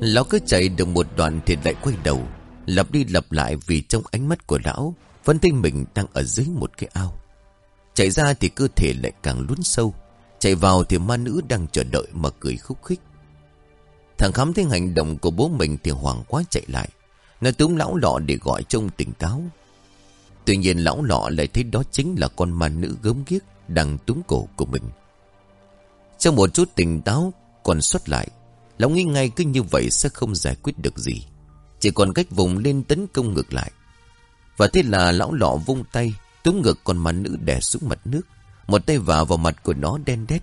Lão cứ chạy được một đoạn thì lại quay đầu Lặp đi lặp lại vì trong ánh mắt của lão Vẫn thấy mình đang ở dưới một cái ao. Chạy ra thì cơ thể lại càng lún sâu, Chạy vào thì ma nữ đang chờ đợi mà cười khúc khích. Thằng khám thấy hành động của bố mình thì hoảng quá chạy lại Nó túm lão lọ để gọi trông tỉnh táo. Tuy nhiên lão lọ lại thấy đó chính là con ma nữ gớm ghiếc Đang túm cổ của mình. Trong một chút tỉnh táo còn xuất lại, Lão nghĩ ngay cứ như vậy sẽ không giải quyết được gì. Chỉ còn cách vùng lên tấn công ngược lại. Và thế là lão lọ vung tay, Túm ngược con ma nữ đè xuống mặt nước. Một tay vào vào mặt của nó đen đét.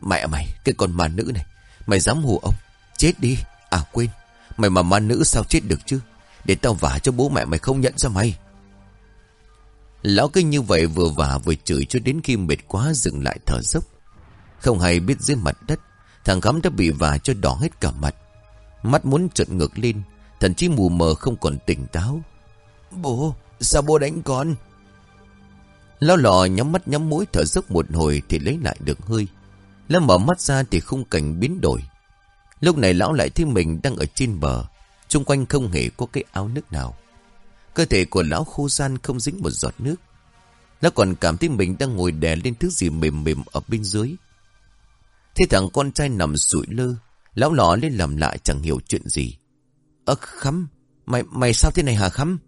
Mẹ mày, cái con ma nữ này, Mày dám hù ông. Chết đi. À quên. Mày mà ma nữ sao chết được chứ? Để tao vả cho bố mẹ mày không nhận ra mày. Lão cứ như vậy vừa vả vừa chửi cho đến khi mệt quá dừng lại thở dốc. Không hay biết dưới mặt đất, Thằng khám đã bị vả cho đỏ hết cả mặt. Mắt muốn trợn ngược lên Thậm chí mù mờ không còn tỉnh táo Bố Sao bố đánh con Lão lọ nhắm mắt nhắm mũi thở dốc một hồi thì lấy lại được hơi. Lão mở mắt ra thì khung cảnh biến đổi. Lúc này lão lại thấy mình đang ở trên bờ. Trung quanh không hề có cái áo nước nào. Cơ thể của lão khô gian không dính một giọt nước. Lão còn cảm thấy mình đang ngồi đè lên thứ gì mềm mềm ở bên dưới. Thế thằng con trai nằm sụi lơ. Lão lọ lên làm lại chẳng hiểu chuyện gì. Ơ khắm, mày, mày sao thế này hả khắm?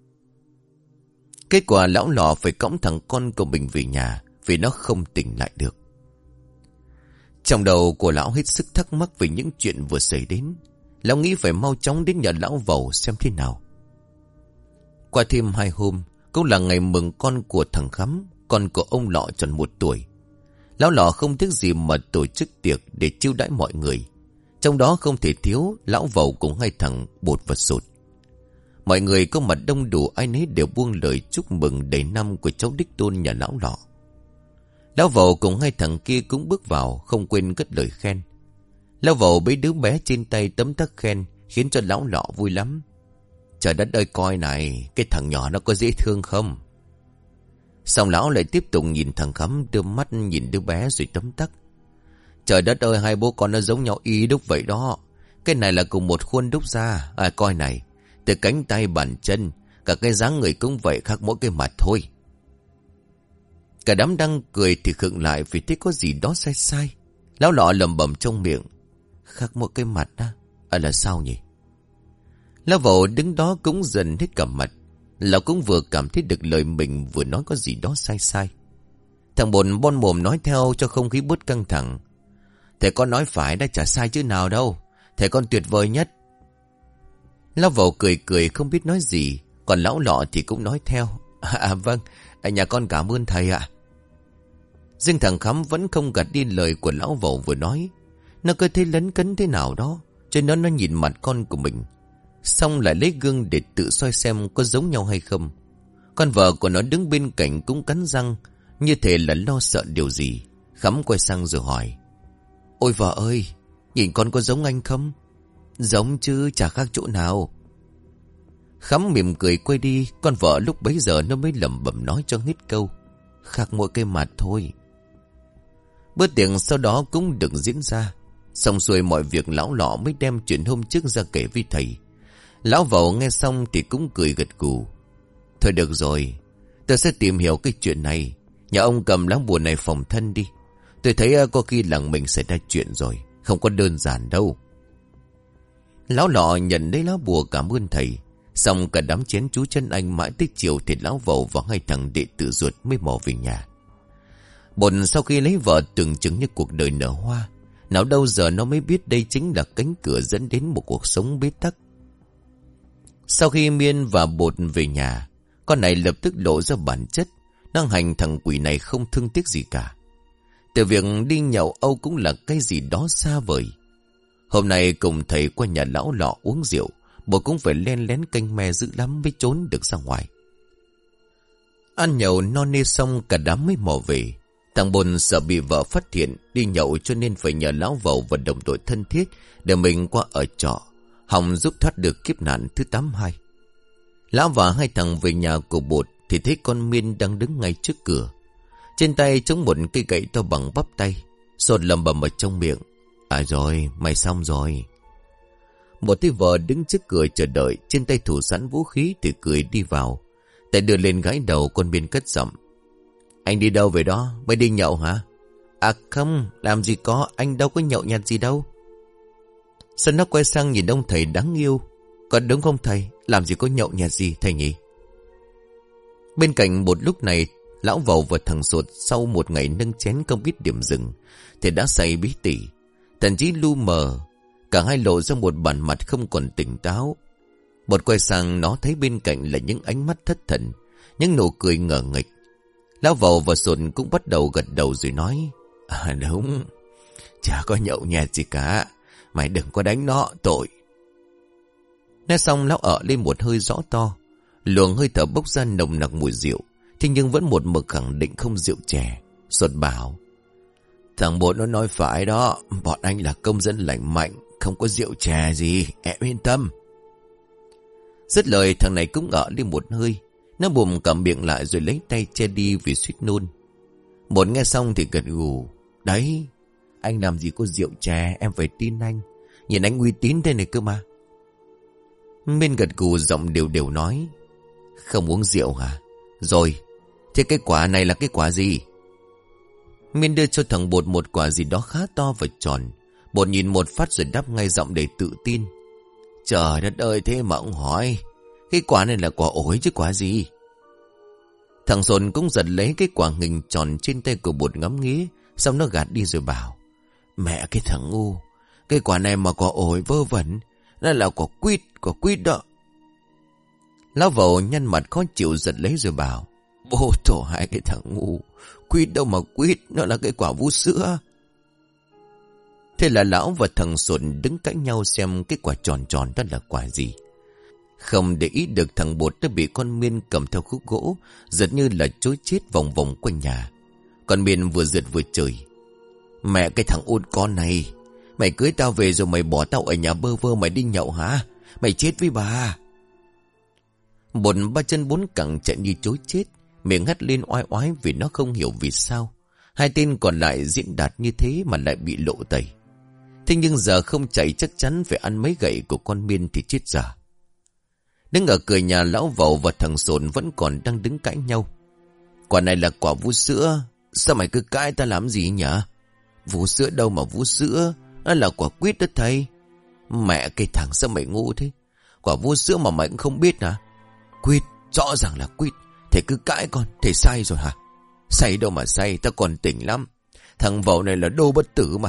Kết quả lão lọ phải cõng thằng con của mình về nhà vì nó không tỉnh lại được. Trong đầu của lão hết sức thắc mắc về những chuyện vừa xảy đến. Lão nghĩ phải mau chóng đến nhà lão vầu xem thế nào. Qua thêm hai hôm, cũng là ngày mừng con của thằng Khắm, con của ông lọ tròn một tuổi. Lão lọ không tiếc gì mà tổ chức tiệc để chiêu đãi mọi người. Trong đó không thể thiếu lão vầu cùng hai thằng bột và sụt. Mọi người có mặt đông đủ ai nấy đều buông lời chúc mừng đầy năm của cháu đích tôn nhà lão lọ. Lão vầu cùng hai thằng kia cũng bước vào không quên cất lời khen. Lão vầu bấy đứa bé trên tay tấm tắc khen khiến cho lão lọ vui lắm. Trời đất ơi coi này, cái thằng nhỏ nó có dễ thương không? Xong lão lại tiếp tục nhìn thằng khắm đưa mắt nhìn đứa bé rồi tấm tắc. Trời đất ơi, hai bố con nó giống nhau y đúc vậy đó. Cái này là cùng một khuôn đúc ra. À coi này. Từ cánh tay bàn chân, Cả cái dáng người cũng vậy khác mỗi cái mặt thôi. Cả đám đang cười thì khựng lại Vì thấy có gì đó sai sai. Lão lọ lầm bầm trong miệng. Khác mỗi cái mặt á. À là sao nhỉ? Lão vậu đứng đó cũng dần hết cả mặt. Lão cũng vừa cảm thấy được lời mình vừa nói có gì đó sai sai. Thằng bồn bon mồm nói theo cho không khí bớt căng thẳng. Thầy con nói phải đã chả sai chứ nào đâu. Thầy con tuyệt vời nhất. Lão vầu cười cười không biết nói gì. Còn lão lọ thì cũng nói theo. À, vâng à, Nhà con cảm ơn thầy ạ. Riêng thằng Khắm vẫn không gạt đi lời của lão vầu vừa nói. Nó cứ thấy lấn cấn thế nào đó Cho nên nó nhìn mặt con của mình. Xong lại lấy gương để tự soi xem có giống nhau hay không. Con vợ của nó đứng bên cạnh cũng cắn răng Như thể là lo sợ điều gì. Khắm quay sang rồi hỏi. Ôi vợ ơi, Nhìn con có giống anh không? Giống chứ chả khác chỗ nào. Khắm mỉm cười quay đi, Con vợ lúc bấy giờ nó mới lẩm bẩm nói cho hết câu Khác mỗi cây mặt thôi. Bữa tiệc sau đó cũng được diễn ra, Xong xuôi mọi việc lão lọ mới đem chuyện hôm trước ra kể với thầy. Lão vẩu nghe xong thì cũng cười gật gù. Thôi được rồi Tôi sẽ tìm hiểu cái chuyện này Nhà ông cầm lá bùa này phòng thân đi. Tôi thấy ờ, có khi làng mình xảy ra chuyện rồi Không có đơn giản đâu Lão lọ nhận lấy lá bùa cảm ơn thầy Xong cả đám chén chú chân anh mãi tới chiều thì lão vầu và hai thằng đệ tử ruột mới mò về nhà. Bồn sau khi lấy vợ tưởng chứng như cuộc đời nở hoa. Nào đâu giờ nó mới biết đây chính là cánh cửa dẫn đến một cuộc sống bế tắc. Sau khi Miên và Bột về nhà, con này lập tức lộ ra bản chất, đang hành thằng quỷ này không thương tiếc gì cả. Từ việc đi nhậu Âu cũng là cái gì đó xa vời. Hôm nay cùng thầy qua nhà lão lọ uống rượu, Bố cũng phải len lén canh me dữ lắm mới trốn được ra ngoài. Ăn nhậu no nê xong cả đám mới mò về. Thằng bồn sợ bị vợ phát hiện đi nhậu cho nên phải nhờ lão vầu và đồng đội thân thiết để mình qua ở trọ. Hồng giúp thoát được kiếp nạn thứ 82. Lão và hai thằng về nhà của bột thì thấy con Miên đang đứng ngay trước cửa. Trên tay chống một cây gậy to bằng bắp tay. Sột lầm bầm ở trong miệng. À rồi, mày xong rồi. Một tay vợ đứng trước cửa chờ đợi, trên tay thủ sẵn vũ khí thì cười đi vào. Tay đưa lên gái đầu con biên cất giọng. Anh đi đâu về đó? Mới đi nhậu hả? À không, làm gì có, anh đâu có nhậu nhạt gì đâu. Sơn nó quay sang nhìn ông thầy đáng yêu. Còn đúng không thầy? Làm gì có nhậu nhạt gì thầy nhỉ? Bên cạnh một lúc này, lão vầu và thằng sột sau một ngày nâng chén không biết điểm dừng, thì đã say bí tỉ. Thậm chí lu mờ, Cả hai lộ ra một bản mặt không còn tỉnh táo. Bột quay sang nó thấy bên cạnh là những ánh mắt thất thần, những nụ cười ngờ nghịch. Lão vầu và sột cũng bắt đầu gật đầu rồi nói. À đúng, chả có nhậu nhẹt gì cả. Mày đừng có đánh nó, tội. Nói xong lão ở lên một hơi rõ to. Luồng hơi thở bốc ra nồng nặc mùi rượu. Thế nhưng vẫn một mực khẳng định không rượu chè. Xuân bảo. Thằng bố nó nói phải đó. Bọn anh là công dân lành mạnh. Không có rượu chè gì, em yên tâm. Rất lời thằng này cũng ngỡ đi một hơi. Nó bùm cầm miệng lại rồi lấy tay che đi vì suýt nôn. Một nghe xong thì gật gù. Đấy, anh làm gì có rượu chè, em phải tin anh. Nhìn anh uy tín thế này cơ mà. Bên gật gù giọng đều đều nói. Không uống rượu hả? Rồi, thế cái quả này là cái quả gì? Miên đưa cho thằng bột một quả gì đó khá to và tròn. Bột nhìn một phát rồi đáp ngay giọng để tự tin. Trời đất ơi thế mà ông hỏi. Cái quả này là quả ổi chứ quả gì? Thằng Sồn cũng giật lấy cái quả hình tròn trên tay của bột ngắm nghía. Xong nó gạt đi rồi bảo. Mẹ cái thằng ngu. Cái quả này mà quả ổi vơ vẩn. Nó là quả quýt, quả quýt đó. Lão vầu nhăn mặt khó chịu giật lấy rồi bảo. Vô tổ hai cái thằng ngu. Quýt đâu mà quýt, nó là cái quả vú sữa. Thế là lão và thằng sồn đứng cãi nhau xem cái quả tròn tròn đó là quả gì. Không để ý được thằng bột đã bị con Miên cầm theo khúc gỗ, giật như là chối chết vòng vòng quanh nhà. Con Miên vừa giật vừa chửi. Mẹ cái thằng ôn con này, mày cưới tao về rồi mày bỏ tao ở nhà bơ vơ mày đi nhậu hả? Mày chết với bà. Bột ba chân bốn cẳng chạy như chối chết, miệng hắt lên oai oái vì nó không hiểu vì sao. Hai tên còn lại diễn đạt như thế mà lại bị lộ tẩy. Thế nhưng giờ không chạy chắc chắn phải ăn mấy gậy của con miên thì chết giả. Đứng ở cửa nhà lão vầu và thằng sồn vẫn còn đang đứng cãi nhau. Quả này là quả vú sữa. Sao mày cứ cãi ta làm gì nhỉ? Vú sữa đâu mà vú sữa? Đó là quả quýt đó thầy. Mẹ cái thằng sao mày ngu thế? Quả vú sữa mà mày cũng không biết à? Quýt, rõ ràng là quýt. Thầy cứ cãi con, thầy sai rồi hả? Say đâu mà say, ta còn tỉnh lắm. Thằng vậu này là đô bất tử mà.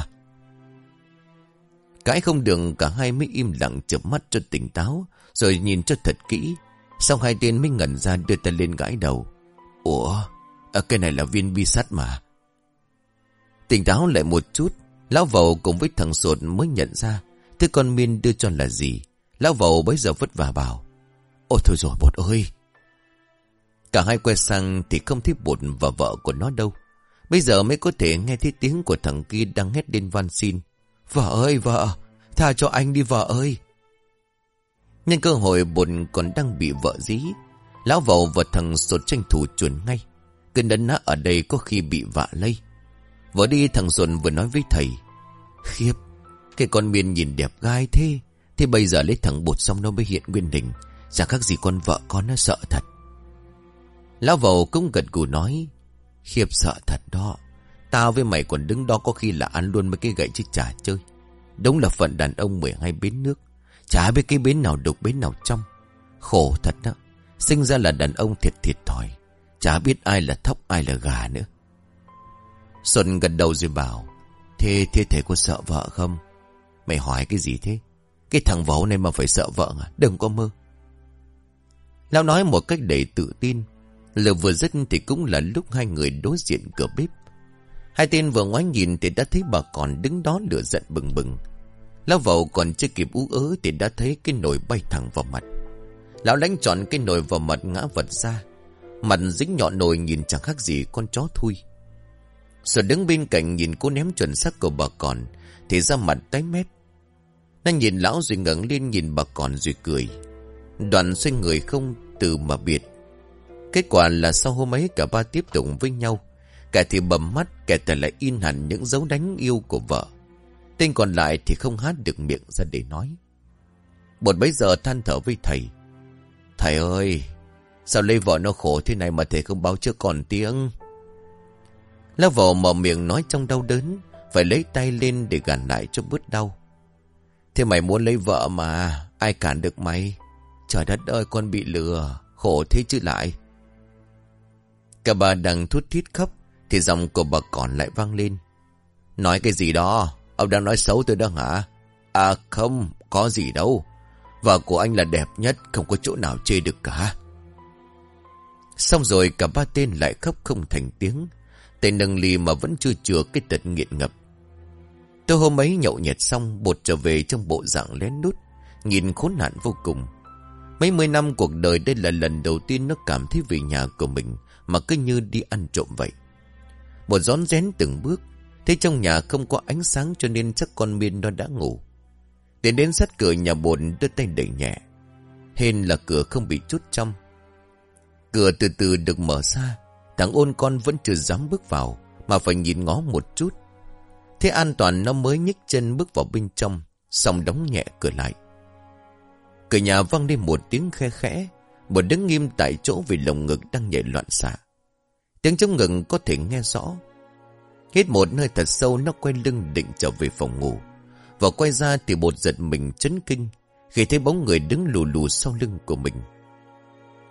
Cãi không đường cả hai mới im lặng chớp mắt cho tỉnh táo, rồi nhìn cho thật kỹ. Xong hai tên mới ngẩn ra đưa tay lên gãi đầu. Ủa, à, cái này là viên bi sắt mà. Tỉnh táo lại một chút, lão vậu cùng với thằng sột mới nhận ra, thứ con miên đưa cho là gì. Lão vậu bấy giờ vất vả bảo. Ôi thôi rồi bột ơi, Cả hai quay sang thì không thấy bột và vợ của nó đâu. Bây giờ mới có thể nghe thấy tiếng của thằng kia đang hét lên van xin. Vợ ơi vợ, tha cho anh đi vợ ơi. Nhân cơ hội bột còn đang bị vợ dí. Lão vầu và thằng sột tranh thủ chuẩn ngay. Cơn đấn nã ở đây có khi bị vạ lây. Vừa đi thằng Xuân vừa nói với thầy. Khiếp, cái con miên nhìn đẹp gai thế. Thế bây giờ lấy thằng bột xong nó mới hiện nguyên hình. Chả khác gì con vợ con nó sợ thật. Lão vầu cũng gật gù nói. Khiếp sợ thật đó. Tao với mày còn đứng đó có khi là ăn luôn mấy cái gậy chứ chả chơi. Đúng là phận đàn ông 12 bến nước. Chả biết cái bến nào đục, bến nào trong. Khổ thật đó. Sinh ra là đàn ông thiệt thiệt thòi. Chả biết ai là thóc, ai là gà nữa. Xuân gật đầu rồi bảo. Thế thế thầy có sợ vợ không? Mày hỏi cái gì thế? Cái thằng vấu này mà phải sợ vợ à? Đừng có mơ. Lão nói một cách đầy tự tin. Lửa vừa dứt thì cũng là lúc hai người đối diện cửa bếp. Hai tên vừa ngoái nhìn thì đã thấy bà còn đứng đó lửa giận bừng bừng. Lão vậu còn chưa kịp ú ớ thì đã thấy cái nồi bay thẳng vào mặt. Lão đánh trọn cái nồi vào mặt ngã vật ra. Mặt dính nhọn nồi nhìn chẳng khác gì con chó thui. Rồi đứng bên cạnh nhìn cô ném chuẩn xác của bà còn thì ra mặt tái mét. Nó nhìn lão rồi ngẩng lên nhìn bà còn rồi cười. Đoàn xoay người không từ mà biệt Kết quả là sau hôm ấy cả ba tiếp tục với nhau. Kẻ thì bầm mắt, kẻ thì lại in hẳn những dấu đánh yêu của vợ. Tên còn lại thì không hát được miệng ra để nói. Một bấy giờ than thở với thầy. Thầy ơi, sao lấy vợ nó khổ thế này mà thầy không báo chưa còn tiếng. Lão vợ mở miệng nói trong đau đớn, phải lấy tay lên để gạt lại cho bớt đau. Thế mày muốn lấy vợ mà, ai cản được mày? Trời đất ơi, con bị lừa, khổ thế chứ lại. Cả bà đang thút thít khóc, Thì giọng của bà còn lại vang lên. Nói cái gì đó? Ông đang nói xấu tôi đó hả? À không, có gì đâu. Vợ của anh là đẹp nhất, Không có chỗ nào chê được cả. Xong rồi cả ba tên lại khóc không thành tiếng. Tên nâng ly mà vẫn chưa chừa cái tật nghiện ngập. Tôi hôm ấy nhậu nhẹt xong, Bột trở về trong bộ dạng lén nút Nhìn khốn nạn vô cùng. Mấy mươi năm cuộc đời đây là lần đầu tiên nó cảm thấy về nhà của mình mà cứ như đi ăn trộm vậy. Một rón rén từng bước, thấy trong nhà không có ánh sáng cho nên chắc con miên nó đã ngủ. Tiến đến sát cửa nhà bồn đưa tay đẩy nhẹ. Hên là cửa không bị chút trong. Cửa từ từ được mở ra, thằng ôn con vẫn chưa dám bước vào, mà phải nhìn ngó một chút. Thế an toàn nó mới nhích chân bước vào bên trong, xong đóng nhẹ cửa lại. Cửa nhà vang lên một tiếng khe khẽ, một đứng nghiêm tại chỗ vì lồng ngực đang nhảy loạn xạ. Tiếng chống ngực có thể nghe rõ. Hít một hơi thật sâu nó quay lưng định trở về phòng ngủ. Và quay ra thì bột giật mình chấn kinh khi thấy bóng người đứng lù lù sau lưng của mình.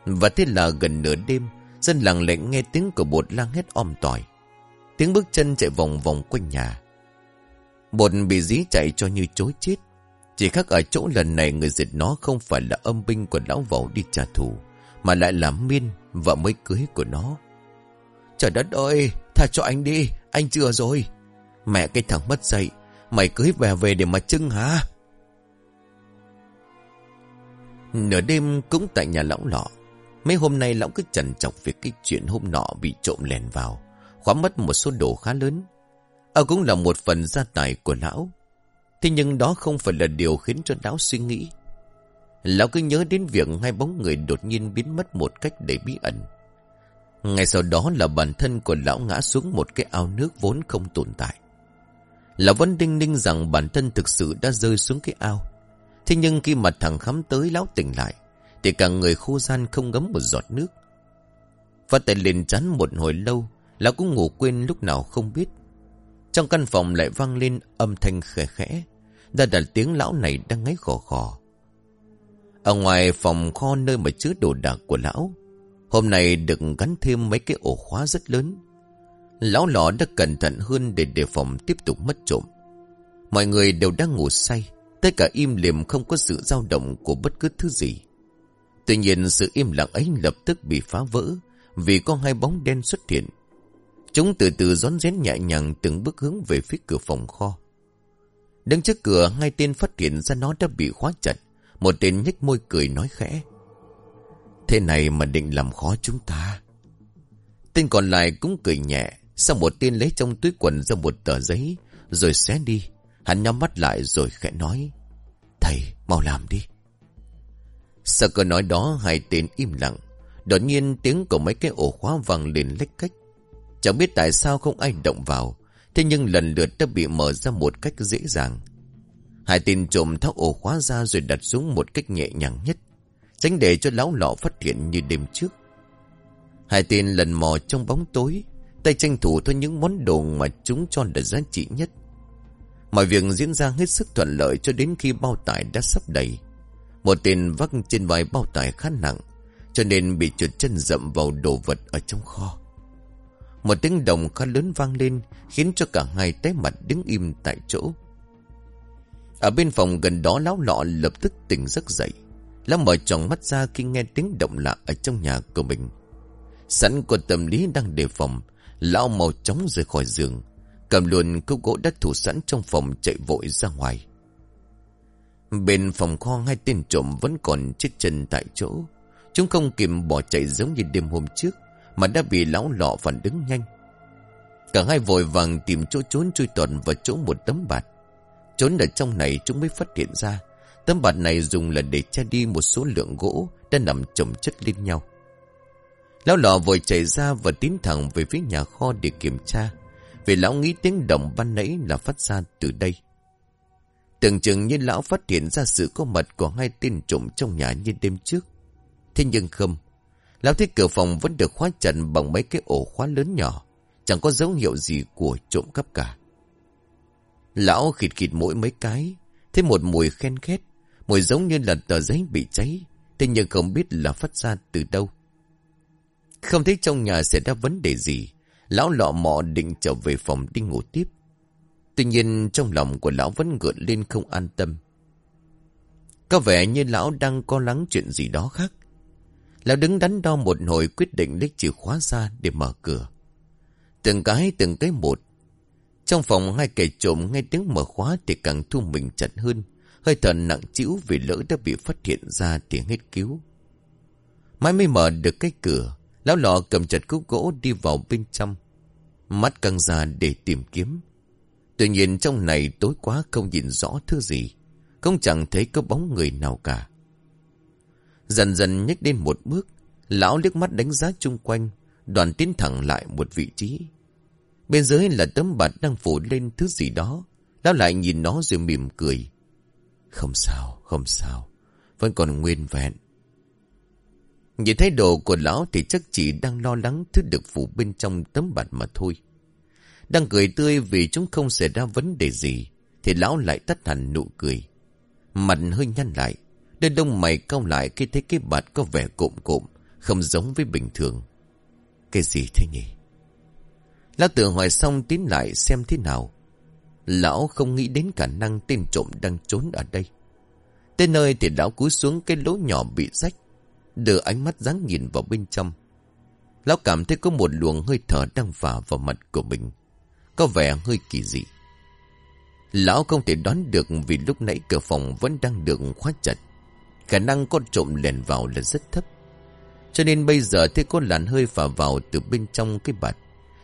Và thế là gần nửa đêm, dân làng lại nghe tiếng của bột lang hét om tỏi. Tiếng bước chân chạy vòng vòng quanh nhà. Bột bị dí chạy cho như chối chết. Chỉ khác ở chỗ lần này người diệt nó không phải là âm binh của lão vẩu đi trả thù, mà lại là miên, và mới cưới của nó. Trời đất ơi, tha cho anh đi, anh chưa rồi. Mẹ cái thằng mất dậy, mày cưới về về để mà trưng hả? Nửa đêm cũng tại nhà lão lọ. Mấy hôm nay lão cứ trần chọc về cái chuyện hôm nọ bị trộm lèn vào, khóa mất một số đồ khá lớn. Ở cũng là một phần gia tài của lão. Thế nhưng đó không phải là điều khiến cho lão suy nghĩ. Lão cứ nhớ đến việc hai bóng người đột nhiên biến mất một cách đầy bí ẩn. Ngay sau đó là bản thân của lão ngã xuống một cái ao nước vốn không tồn tại. Lão vẫn đinh ninh rằng bản thân thực sự đã rơi xuống cái ao. Thế nhưng khi mặt thằng khám tới lão tỉnh lại, thì cả người khô gian không ngấm một giọt nước. và tay lên chắn một hồi lâu, lão cũng ngủ quên lúc nào không biết. Trong căn phòng lại vang lên âm thanh khẽ khẽ, đã đặt tiếng lão này đang ngáy khò khò. Ở ngoài phòng kho nơi mà chứa đồ đạc của lão, hôm nay được gắn thêm mấy cái ổ khóa rất lớn. Lão lò đã cẩn thận hơn để đề phòng tiếp tục mất trộm. Mọi người đều đang ngủ say, tất cả im lìm không có sự dao động của bất cứ thứ gì. Tuy nhiên sự im lặng ấy lập tức bị phá vỡ vì có hai bóng đen xuất hiện. Chúng từ từ rón rén nhẹ nhàng từng bước hướng về phía cửa phòng kho. Đứng trước cửa, hai tên phát hiện ra nó đã bị khóa chặt. Một tên nhếch môi cười nói khẽ. Thế này mà định làm khó chúng ta. Tên còn lại cũng cười nhẹ. Sau một tên lấy trong túi quần ra một tờ giấy, rồi xé đi. Hắn nhắm mắt lại rồi khẽ nói. Thầy, mau làm đi. Sau câu nói đó, hai tên im lặng. Đột nhiên tiếng của mấy cái ổ khóa vàng lên lách cách. Chẳng biết tại sao không ai động vào. Thế nhưng lần lượt đã bị mở ra một cách dễ dàng. Hai tên trộm tháo ổ khóa ra rồi đặt xuống một cách nhẹ nhàng nhất. Tránh để cho lão lọ phát hiện như đêm trước. Hai tên lần mò trong bóng tối. Tay tranh thủ thôi những món đồ mà chúng cho là giá trị nhất. Mọi việc diễn ra hết sức thuận lợi cho đến khi bao tải đã sắp đầy. Một tên vác trên vai bao tải khá nặng, cho nên bị trượt chân dậm vào đồ vật ở trong kho. Một tiếng đồng khá lớn vang lên, khiến cho cả hai té mặt đứng im tại chỗ. Ở bên phòng gần đó lão lọ lập tức tỉnh giấc dậy. Lão mở tròn mắt ra khi nghe tiếng động lạ ở trong nhà của mình. Sẵn của tâm lý đang đề phòng, lão màu chóng rời khỏi giường, cầm luôn cốc gỗ đất thủ sẵn trong phòng chạy vội ra ngoài. Bên phòng kho hai tên trộm vẫn còn chết chân tại chỗ. Chúng không kịp bỏ chạy giống như đêm hôm trước, mà đã bị lão lọ phản đứng nhanh. Cả hai vội vàng tìm chỗ trốn chui tuần vào chỗ một tấm bạt. Trốn ở trong này chúng mới phát hiện ra. Tấm bạt này dùng là để che đi một số lượng gỗ đã nằm chồng chất lên nhau. Lão lọ vội chạy ra và tiến thẳng về phía nhà kho để kiểm tra. Vì lão nghĩ tiếng động ban nãy là phát ra từ đây. Tưởng chừng như lão phát hiện ra sự có mật của hai tên trộm trong nhà như đêm trước. Thế nhưng không. Lão thấy cửa phòng vẫn được khóa chặt bằng mấy cái ổ khóa lớn nhỏ. Chẳng có dấu hiệu gì của trộm cắp cả. Lão khịt khịt mỗi mấy cái. Thấy một mùi khen khét. Mùi giống như là tờ giấy bị cháy. Thế nhưng không biết là phát ra từ đâu. Không thấy trong nhà xảy ra vấn đề gì. Lão lọ mọ định trở về phòng đi ngủ tiếp. Tuy nhiên trong lòng của lão vẫn gợn lên không an tâm. Có vẻ như lão đang có lắng chuyện gì đó khác. Lão đứng đắn đo một hồi quyết định lấy chìa khóa ra để mở cửa. Từng cái từng cái một. Trong phòng hai kẻ trộm nghe tiếng mở khóa thì càng thu mình chặt hơn. Hơi thở nặng chịu vì lỡ đã bị phát hiện ra thì hết cứu. mãi mới mở được cái cửa. Lão lọ cầm chặt cúc gỗ đi vào bên trong. Mắt căng ra để tìm kiếm. Tuy nhiên trong này tối quá không nhìn rõ thứ gì. Không chẳng thấy có bóng người nào cả. Dần dần nhích lên một bước. Lão liếc mắt đánh giá chung quanh. Đoàn tiến thẳng lại một vị trí. Bên dưới là tấm bạt đang phủ lên thứ gì đó. Lão lại nhìn nó rồi mỉm cười. Không sao, không sao. Vẫn còn nguyên vẹn. Nhìn thấy đồ của lão thì chắc chỉ đang lo lắng thứ được phủ bên trong tấm bạt mà thôi. Đang cười tươi vì chúng không xảy ra vấn đề gì. Thì lão lại tắt hẳn nụ cười. Mặt hơi nhăn lại. Đôi đông mày cau lại khi thấy cái bạt có vẻ cụm cụm, Không giống với bình thường. Cái gì thế nhỉ? Lão tự hỏi xong tiến lại xem thế nào. Lão không nghĩ đến khả năng tên trộm đang trốn ở đây. Tới nơi thì lão cúi xuống cái lỗ nhỏ bị rách. Đưa ánh mắt dáng nhìn vào bên trong. Lão cảm thấy có một luồng hơi thở đang phả vào mặt của mình. Có vẻ hơi kỳ dị. Lão không thể đoán được vì lúc nãy cửa phòng vẫn đang được khóa chặt. Khả năng con trộm lèn vào là rất thấp. Cho nên bây giờ thấy con làn hơi phả vào từ bên trong cái bạt.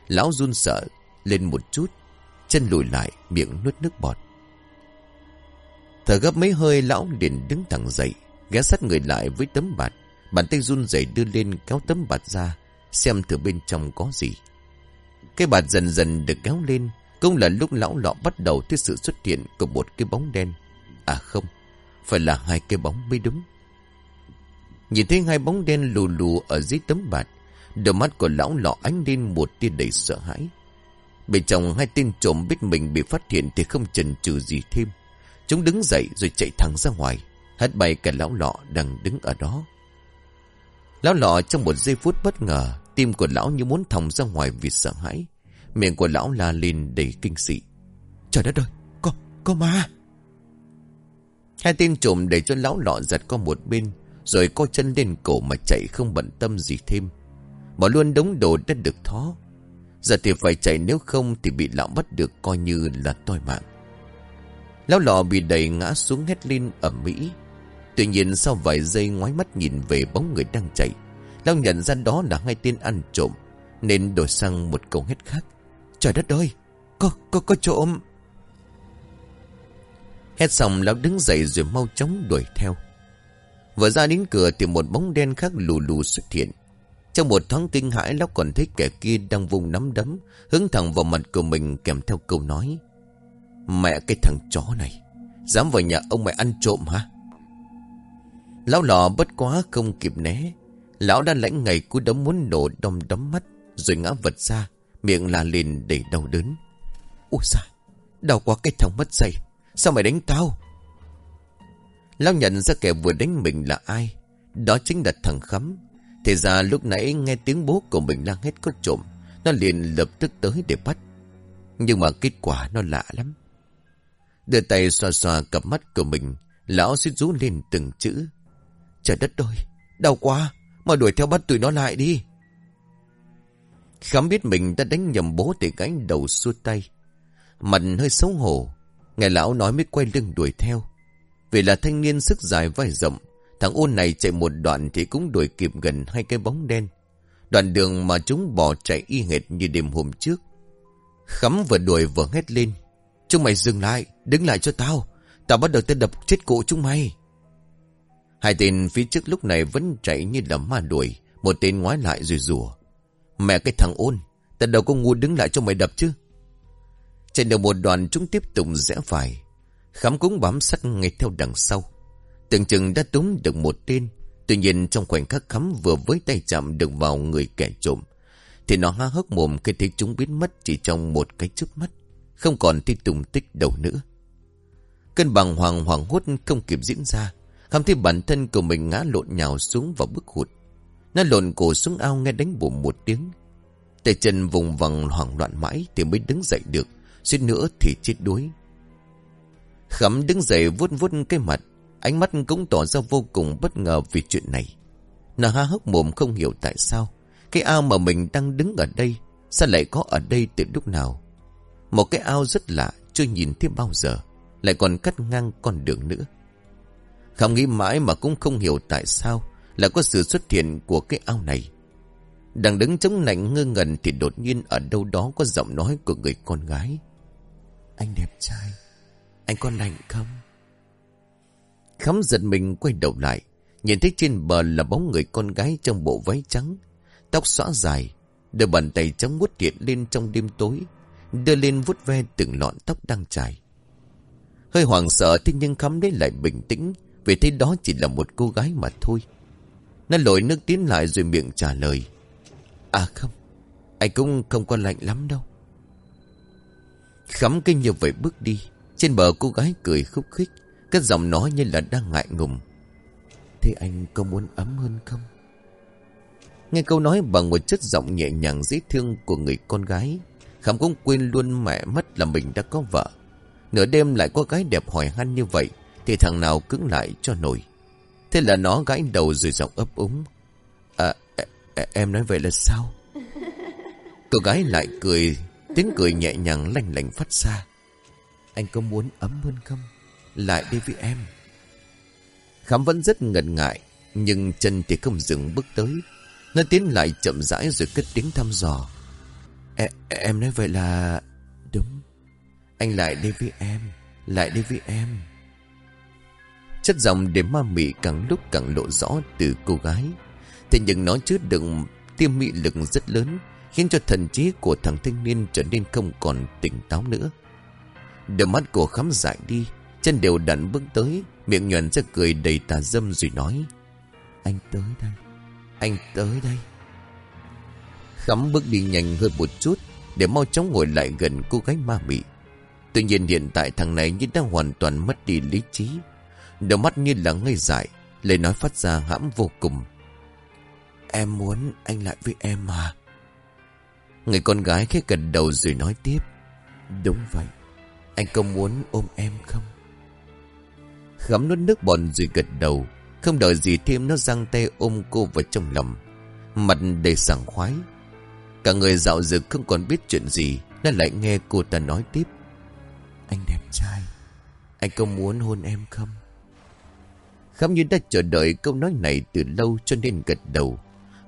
Lão run sợ, lên một chút. Chân lùi lại, miệng nuốt nước bọt. Thở gấp mấy hơi, lão liền đứng thẳng dậy. Ghé sát người lại với tấm bạt. Bàn tay run rẩy đưa lên, kéo tấm bạt ra. Xem thử bên trong có gì Cái bạt dần dần được kéo lên, Cũng là lúc lão lọ bắt đầu thấy sự xuất hiện Của một cái bóng đen À không phải là hai cái bóng mới đúng. Nhìn thấy hai bóng đen lù lù Ở dưới tấm bạt Đôi mắt của lão lọ ánh lên một tia đầy sợ hãi. Bên trong hai tên trộm biết mình bị phát hiện Thì không chần chừ gì thêm. Chúng đứng dậy rồi chạy thẳng ra ngoài Hất bay cả lão lọ đang đứng ở đó. Lão lọ trong một giây phút bất ngờ Tim của lão như muốn thòng ra ngoài vì sợ hãi. Miệng của lão la lên đầy kinh dị. Trời đất ơi Có, có ma. Hai tên trộm để cho lão lọ giật qua một bên Rồi co chân lên cổ mà chạy không bận tâm gì thêm. Bỏ luôn đống đồ đã được thó. Giờ thì phải chạy nếu không Thì bị lão bắt được coi như là toi mạng. Lão lọ bị đẩy ngã xuống hét lên ở Mỹ Tuy nhiên sau vài giây ngoái mắt nhìn về bóng người đang chạy Lão nhận ra đó là hai tên ăn trộm Nên đổi sang một câu hét khác. Trời đất ơi Có, có, có trộm. Hét xong lão đứng dậy rồi mau chóng đuổi theo. Vừa ra đến cửa thì một bóng đen khác lù lù xuất hiện. Trong một thoáng kinh hãi lão còn thấy kẻ kia đang vùng nắm đấm Hướng thẳng vào mặt của mình kèm theo câu nói Mẹ cái thằng chó này Dám vào nhà ông mày ăn trộm hả? Lão lò bất quá không kịp né. Lão đã lãnh ngày cú đấm muốn nổ đom đấm mắt Rồi ngã vật ra Miệng là liền để đau đớn. Ôi xa, Đau quá cái thằng mất dây. Sao mày đánh tao? Lão nhận ra kẻ vừa đánh mình là ai? Đó chính là thằng Khắm Thì ra lúc nãy nghe tiếng bố của mình lang hết có trộm, Nó liền lập tức tới để bắt. Nhưng mà kết quả nó lạ lắm. Đưa tay xoa xoa cặp mắt của mình, Lão suýt rú lên từng chữ. Trời đất ơi, Đau quá Mà đuổi theo bắt tụi nó lại đi. Khám biết mình đã đánh nhầm bố để gánh đầu xua tay. Mặt hơi xấu hổ Ngài lão nói mới quay lưng đuổi theo. Vì là thanh niên sức dài vai rộng, Thằng ôn này chạy một đoạn thì cũng đuổi kịp gần hai cái bóng đen. Đoạn đường mà chúng bỏ chạy y hệt như đêm hôm trước. Khắm vừa đuổi vừa hét lên. Chúng mày dừng lại, Đứng lại cho tao. Tao bắt đầu tên đập chết cụ chúng mày. Hai tên phía trước lúc này vẫn chạy như là ma đuổi, Một tên ngoái lại rồi rủa. Mẹ cái thằng ôn, Tao đâu có ngu đứng lại cho mày đập chứ. Chạy được một đoàn chúng tiếp tục rẽ phải. Khám cũng bám sát ngay theo đằng sau. Tưởng chừng đã túm được một tên. Tuy nhiên trong khoảnh khắc khắm vừa với tay chạm được vào người kẻ trộm, Thì nó há hốc mồm khi thấy chúng biến mất chỉ trong một cái chớp mắt, Không còn thấy tùng tích đâu nữa. Cân bằng hoàng hoàng hốt không kịp diễn ra, Khám thấy bản thân của mình ngã lộn nhào xuống vào bức hụt. Nó lộn cổ xuống ao nghe đánh bùm một tiếng. Tay chân vùng vằng hoảng loạn mãi Thì mới đứng dậy được. Suýt nữa thì chết đuối. Khắm đứng dậy vuốt vuốt cái mặt, Ánh mắt cũng tỏ ra vô cùng bất ngờ vì chuyện này. Nó há hốc mồm không hiểu tại sao, Cái ao mà mình đang đứng ở đây, Sao lại có ở đây từ lúc nào? Một cái ao rất lạ, Chưa nhìn thấy bao giờ, Lại còn cắt ngang con đường nữa. Khám nghĩ mãi mà cũng không hiểu tại sao Là có sự xuất hiện của cái ao này. Đang đứng chống nạnh ngơ ngẩn Thì đột nhiên ở đâu đó có giọng nói của người con gái. Anh đẹp trai, Anh có lạnh không? Khắm giật mình quay đầu lại, Nhìn thấy trên bờ là bóng người con gái Trong bộ váy trắng. Tóc xõa dài, Đôi bàn tay trắng vuốt điện lên trong đêm tối, Đưa lên vuốt ve từng lọn tóc đang trải Hơi hoảng sợ thế nhưng khắm đấy lại bình tĩnh, Vì thế đó chỉ là một cô gái mà thôi. Nó lội nước tiến lại rồi miệng trả lời. À không, Anh cũng không có lạnh lắm đâu. Khắm kinh như vậy bước đi. Trên bờ cô gái cười khúc khích. Cái giọng nói như là đang ngại ngùng. Thế anh có muốn ấm hơn không? Nghe câu nói bằng một chất giọng nhẹ nhàng dễ thương của người con gái Khám cũng quên luôn mẹ mất là mình đã có vợ. Nửa đêm lại có gái đẹp hỏi han như vậy Thì thằng nào cứng lại cho nổi. Thế là nó gãi đầu rồi giọng ấp úng. À em nói vậy là sao? Cô gái lại cười Tiếng cười nhẹ nhàng lanh lành phát ra. Anh có muốn ấm hơn không? Lại đi với em. Khám vẫn rất ngần ngại Nhưng chân thì không dừng bước tới. Nó tiến lại chậm rãi rồi cất tiếng thăm dò. E, Em nói vậy là Đúng. Anh lại đi với em Lại đi với em. Chất giọng để ma mị càng lúc càng lộ rõ từ cô gái. Thế nhưng nó chứa đựng tiêm mị lực rất lớn, khiến cho thần trí của thằng thanh niên trở nên không còn tỉnh táo nữa. Đôi mắt của khám dại đi, chân đều đặn bước tới, miệng nhuận ra cười đầy tà dâm rồi nói. Anh tới đây, anh tới đây. Khắm bước đi nhanh hơn một chút, để mau chóng ngồi lại gần cô gái ma mị. Tuy nhiên hiện tại thằng này như đang hoàn toàn mất đi lý trí. đôi mắt như là ngây dại, lời nói phát ra hãm vô cùng. Em muốn anh lại với em mà. Người con gái khẽ gần đầu rồi nói tiếp. Đúng vậy, anh có muốn ôm em không? Khắm nuốt nước bọt rồi gật đầu. Không đợi gì thêm nó giang tay ôm cô vào trong lòng. Mặt đầy sảng khoái. Cả người dạo dực không còn biết chuyện gì. Nó lại nghe cô ta nói tiếp. Anh đẹp trai. Anh có muốn hôn em không? Khám như đã chờ đợi câu nói này từ lâu cho nên gật đầu.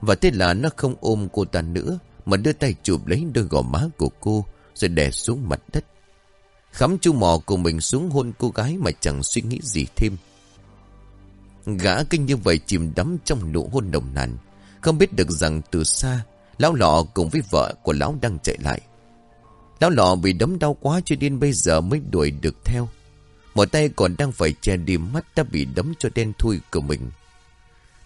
Và thế là nó không ôm cô ta nữa mà đưa tay chụp lấy đôi gò má của cô rồi đè xuống mặt đất. Khám chu mò của mình xuống hôn cô gái mà chẳng suy nghĩ gì thêm. Gã kinh như vậy chìm đắm trong nụ hôn đồng nàn. Không biết được rằng từ xa, lão lọ cùng với vợ của lão đang chạy lại. Lão lọ bị đấm đau quá cho nên bây giờ mới đuổi được theo. Một tay còn đang phải che đi mắt đã bị đấm cho đen thui của mình.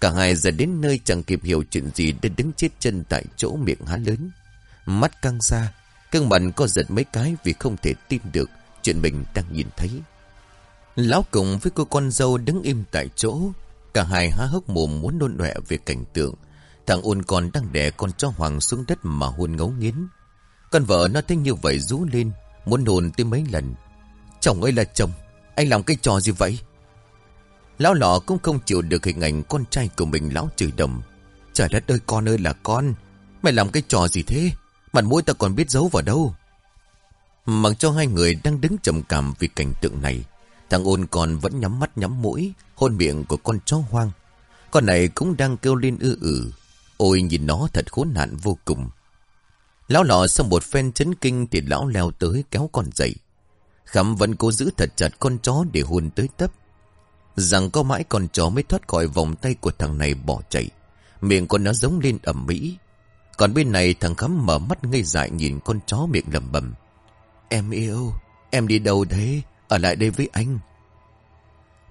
Cả hai giờ đến nơi chẳng kịp hiểu chuyện gì đã đứng chết chân tại chỗ miệng há lớn. Mắt căng ra, cưng mặt có giật mấy cái vì không thể tin được chuyện mình đang nhìn thấy. Lão cùng với cô con dâu đứng im tại chỗ. Cả hai há hốc mồm muốn nôn nọe về cảnh tượng. Thằng ôn con đang đẻ con chó hoàng xuống đất mà hôn ngấu nghiến. Con vợ nó thấy như vậy rú lên, muốn hồn tới mấy lần. Chồng ơi là chồng, anh làm cái trò gì vậy? Lão lọ cũng không chịu được hình ảnh con trai của mình lão chửi đầm. Trời đất ơi con ơi là con, mày làm cái trò gì thế? Mặt mũi ta còn biết giấu vào đâu. Mặc cho hai người đang đứng trầm cảm vì cảnh tượng này, thằng ôn còn vẫn nhắm mắt nhắm mũi, hôn miệng của con chó hoang. Con này cũng đang kêu lên ư ử. Ôi nhìn nó thật khốn nạn vô cùng. Lão lọ sau một phen chấn kinh thì lão leo tới kéo con dậy. Khắm vẫn cố giữ thật chặt con chó để hôn tới tấp. Rằng có mãi con chó mới thoát khỏi vòng tay của thằng này bỏ chạy. Miệng con nó giống lên ẩm mỹ. Còn bên này thằng Khắm mở mắt ngây dại nhìn con chó miệng lầm bầm. Em yêu, em đi đâu thế? Ở lại đây với anh.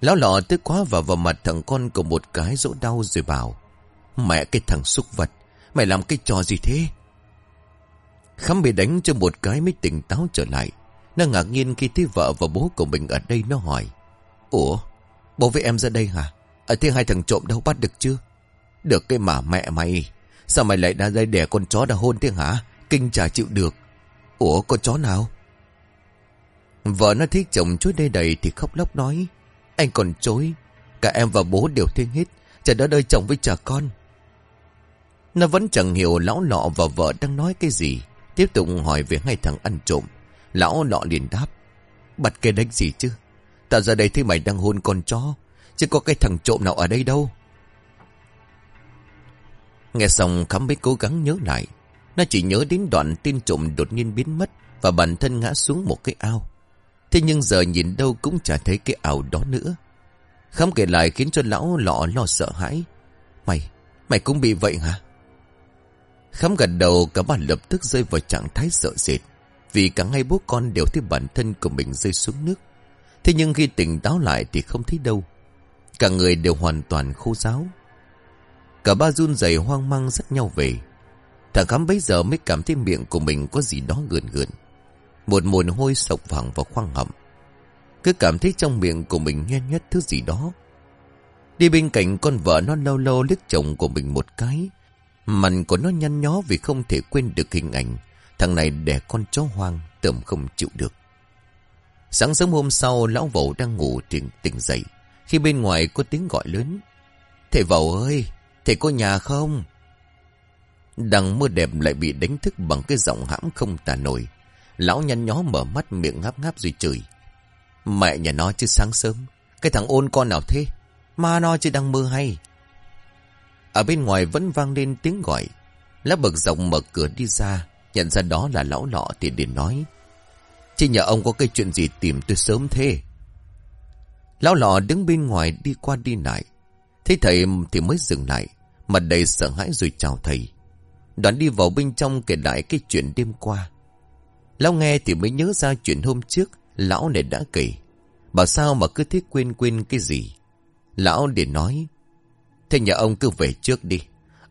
Lão lọ tức quá vào vào mặt thằng con của một cái dỗ đau rồi bảo. Mẹ cái thằng xúc vật, mày làm cái trò gì thế? Khắm bị đánh cho một cái mới tỉnh táo trở lại. Nó ngạc nhiên khi thấy vợ và bố của mình ở đây nó hỏi. Ủa, bố với em ra đây hả? Ở thế hai thằng trộm đâu bắt được chưa? Được cái mà mẹ mày. Sao mày lại đã dây đẻ con chó đã hôn thế hả? Kinh chả chịu được. Ủa, con chó nào? Vợ nó thích chồng chối đây đầy thì khóc lóc nói. Anh còn chối. Cả em và bố đều thiên hết. Chả đã đời chồng với chả con. Nó vẫn chẳng hiểu lão lọ và vợ đang nói cái gì. Tiếp tục hỏi về hai thằng ăn trộm. Lão lọ liền đáp. Bật cái đánh gì chứ? Tao ra đây thấy mày đang hôn con chó. Chứ có cái thằng trộm nào ở đây đâu. Nghe xong khám mới cố gắng nhớ lại. Nó chỉ nhớ đến đoạn tin trộm đột nhiên biến mất và bản thân ngã xuống một cái ao. Thế nhưng giờ nhìn đâu cũng chả thấy cái ao đó nữa. Khám kể lại khiến cho lão lọ lo sợ hãi. Mày, mày cũng bị vậy hả? Khám gật đầu cả bạn lập tức rơi vào trạng thái sợ sệt. Vì cả ngay bố con đều thấy bản thân của mình rơi xuống nước. Thế nhưng khi tỉnh táo lại thì không thấy đâu. Cả người đều hoàn toàn khô giáo. Cả ba run rẩy hoang mang dắt nhau về. Thằng khám bấy giờ mới cảm thấy miệng của mình có gì đó gườn gườn. Một mùi hôi sộc vẳng vào khoang họng. Cứ cảm thấy trong miệng của mình nghe nhất thứ gì đó. Đi bên cạnh con vợ nó lâu lâu liếc chồng của mình một cái. Mặt của nó nhăn nhó vì không thể quên được hình ảnh. Thằng này đẻ con chó hoang, tởm không chịu được. Sáng sớm hôm sau, lão vẩu đang ngủ tỉnh, tỉnh dậy. Khi bên ngoài có tiếng gọi lớn. Thầy vẩu ơi, thầy có nhà không? Đằng mưa đẹp lại bị đánh thức bằng cái giọng hãm không tà nổi. Lão nhăn nhó mở mắt miệng ngáp ngáp rồi chửi. Mẹ nhà nó chứ sáng sớm. Cái thằng ôn con nào thế? Ma nó chứ đang mơ hay. Ở bên ngoài vẫn vang lên tiếng gọi. Lá bậc giọng mở cửa đi ra. Nhận ra đó là lão lọ thì liền nói. Chứ nhà ông có cái chuyện gì tìm tôi sớm thế? Lão lọ đứng bên ngoài đi qua đi lại. Thấy thầy thì mới dừng lại. Mặt đầy sợ hãi rồi chào thầy. Đoàn đi vào bên trong kể lại cái chuyện đêm qua. Lão nghe thì mới nhớ ra chuyện hôm trước Lão này đã kể Bảo sao mà cứ thích quên quên cái gì Lão để nói, Thế nhà ông cứ về trước đi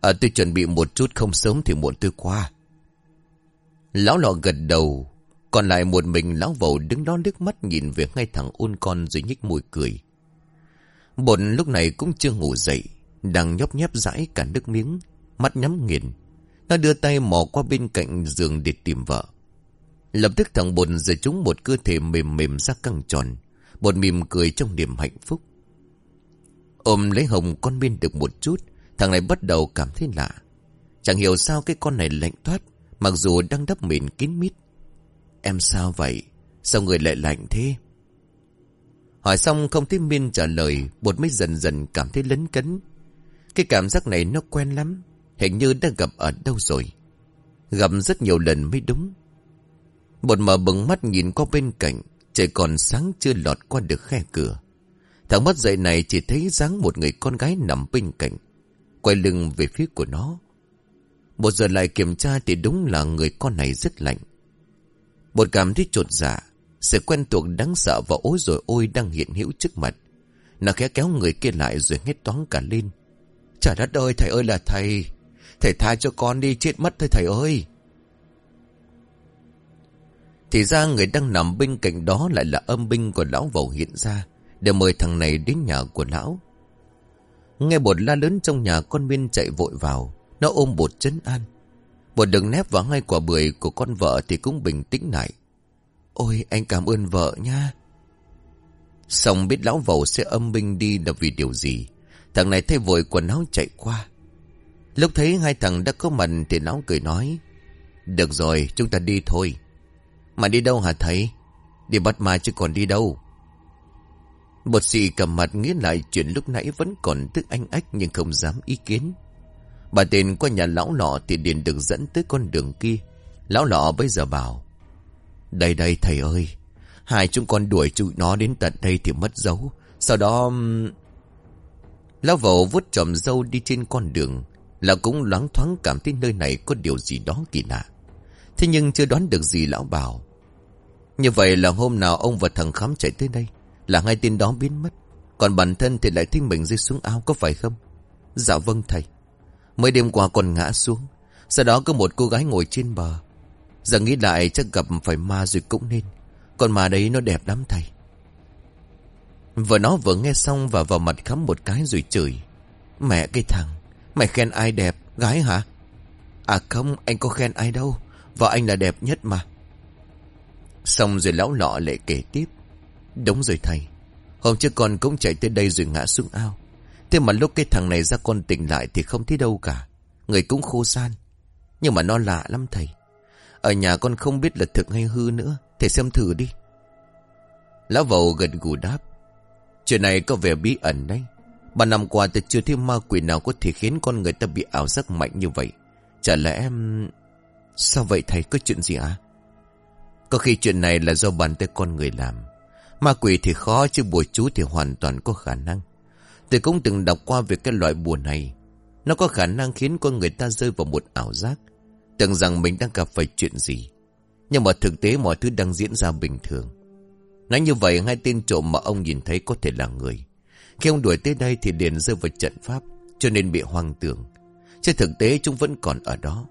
À tôi chuẩn bị một chút, không sớm thì muộn tôi qua Lão lọ gật đầu còn lại một mình lão vầu đứng đó nước mắt nhìn về ngay thẳng ôn con rồi nhích mùi cười. Bột lúc này cũng chưa ngủ dậy, Đang nhóp nhép dãi cả nước miếng, Mắt nhắm nghiền. Nó đưa tay mò qua bên cạnh giường để tìm vợ. Lập tức thằng bột giờ chúng một cơ thể mềm mềm ra căng tròn. Bột mỉm cười trong niềm hạnh phúc. Ôm lấy hồng con bên được một chút, Thằng này bắt đầu cảm thấy lạ. Chẳng hiểu sao cái con này lạnh toát Mặc dù đang đắp mền kín mít. Em sao vậy? Sao người lại lạnh thế? Hỏi xong không thấy Miên trả lời, Bột mới dần dần cảm thấy lấn cấn. Cái cảm giác này nó quen lắm, Hình như đã gặp ở đâu rồi. Gặp rất nhiều lần mới đúng. Bột mở bừng mắt nhìn qua bên cạnh, Trời còn sáng chưa lọt qua được khe cửa. Thằng mắt dậy này chỉ thấy dáng một người con gái nằm bên cạnh, Quay lưng về phía của nó. Một giờ lại kiểm tra thì đúng là người con này rất lạnh. Bột cảm thấy trột dạ Sự quen thuộc đáng sợ và ối rồi ôi đang hiện hữu trước mặt. Nó khẽ kéo người kia lại rồi hết toán cả lên. Trời đất ơi, thầy ơi là thầy. Thầy tha cho con đi, chết mất thôi thầy ơi. Thì ra người đang nằm bên cạnh đó lại là âm binh của lão vầu hiện ra, Để mời thằng này đến nhà của lão. Nghe bột la lớn trong nhà, con Miên chạy vội vào. Nó ôm bột chấn an. Bột đừng nép vào hai quả bưởi của con vợ Thì cũng bình tĩnh lại. Ôi, anh cảm ơn vợ nha. Xong biết lão vầu sẽ âm binh đi là vì điều gì? Thằng này thay vội quần áo chạy qua. Lúc thấy hai thằng đã có mặt Thì lão cười nói, Được rồi, chúng ta đi thôi. Mà đi đâu hả thầy? Đi bắt ma chứ còn đi đâu. Bột xì cầm mặt nghĩ lại chuyện lúc nãy vẫn còn tức anh ách nhưng không dám ý kiến. Bà tên qua nhà lão lọ thì điền được dẫn tới con đường kia. Lão lọ bây giờ bảo. Đây đây, thầy ơi. Hai chúng con đuổi tụi nó đến tận đây thì mất dấu. Sau đó... Lão vẩu vút trầm dâu đi trên con đường. Là cũng loáng thoáng cảm thấy nơi này có điều gì đó kỳ lạ. Thế nhưng chưa đoán được gì lão bảo. Như vậy là hôm nào ông và thằng khám chạy tới đây. Là ngay tin đó biến mất, Còn bản thân thì lại thấy mình rơi xuống ao có phải không Dạ vâng thầy Mới đêm qua còn ngã xuống. Sau đó có một cô gái ngồi trên bờ. Giờ nghĩ lại chắc gặp phải ma rồi cũng nên. Còn ma đấy nó đẹp lắm thầy. Vợ nó vừa nghe xong và vào mặt khắm một cái rồi chửi. Mẹ cái thằng Mày khen ai đẹp, Gái hả? À không, anh có khen ai đâu. Vợ anh là đẹp nhất mà. Xong rồi lão lọ lại kể tiếp. Đúng rồi thầy. Hôm trước con cũng chạy tới đây rồi ngã xuống ao. Thế mà lúc cái thằng này ra con tỉnh lại Thì không thấy đâu cả Người cũng khô san Nhưng mà nó lạ lắm thầy Ở nhà con không biết là thực hay hư nữa Thầy xem thử đi Lão vầu gần gù đáp Chuyện này có vẻ bí ẩn đấy Ba năm qua tôi chưa thấy ma quỷ nào có thể khiến con người ta bị ảo giác mạnh như vậy. Chả lẽ em... Sao vậy thầy có chuyện gì à? Có khi chuyện này là do bàn tay con người làm. Ma quỷ thì khó chứ bùa chú thì hoàn toàn có khả năng. Tôi cũng từng đọc qua về cái loại bùa này. Nó có khả năng khiến con người ta rơi vào một ảo giác. Tưởng rằng mình đang gặp phải chuyện gì. Nhưng mà thực tế mọi thứ đang diễn ra bình thường. Nói như vậy, hai tên trộm mà ông nhìn thấy có thể là người. Khi ông đuổi tới đây thì liền rơi vào trận pháp, cho nên bị hoang tưởng. Trên thực tế, chúng vẫn còn ở đó.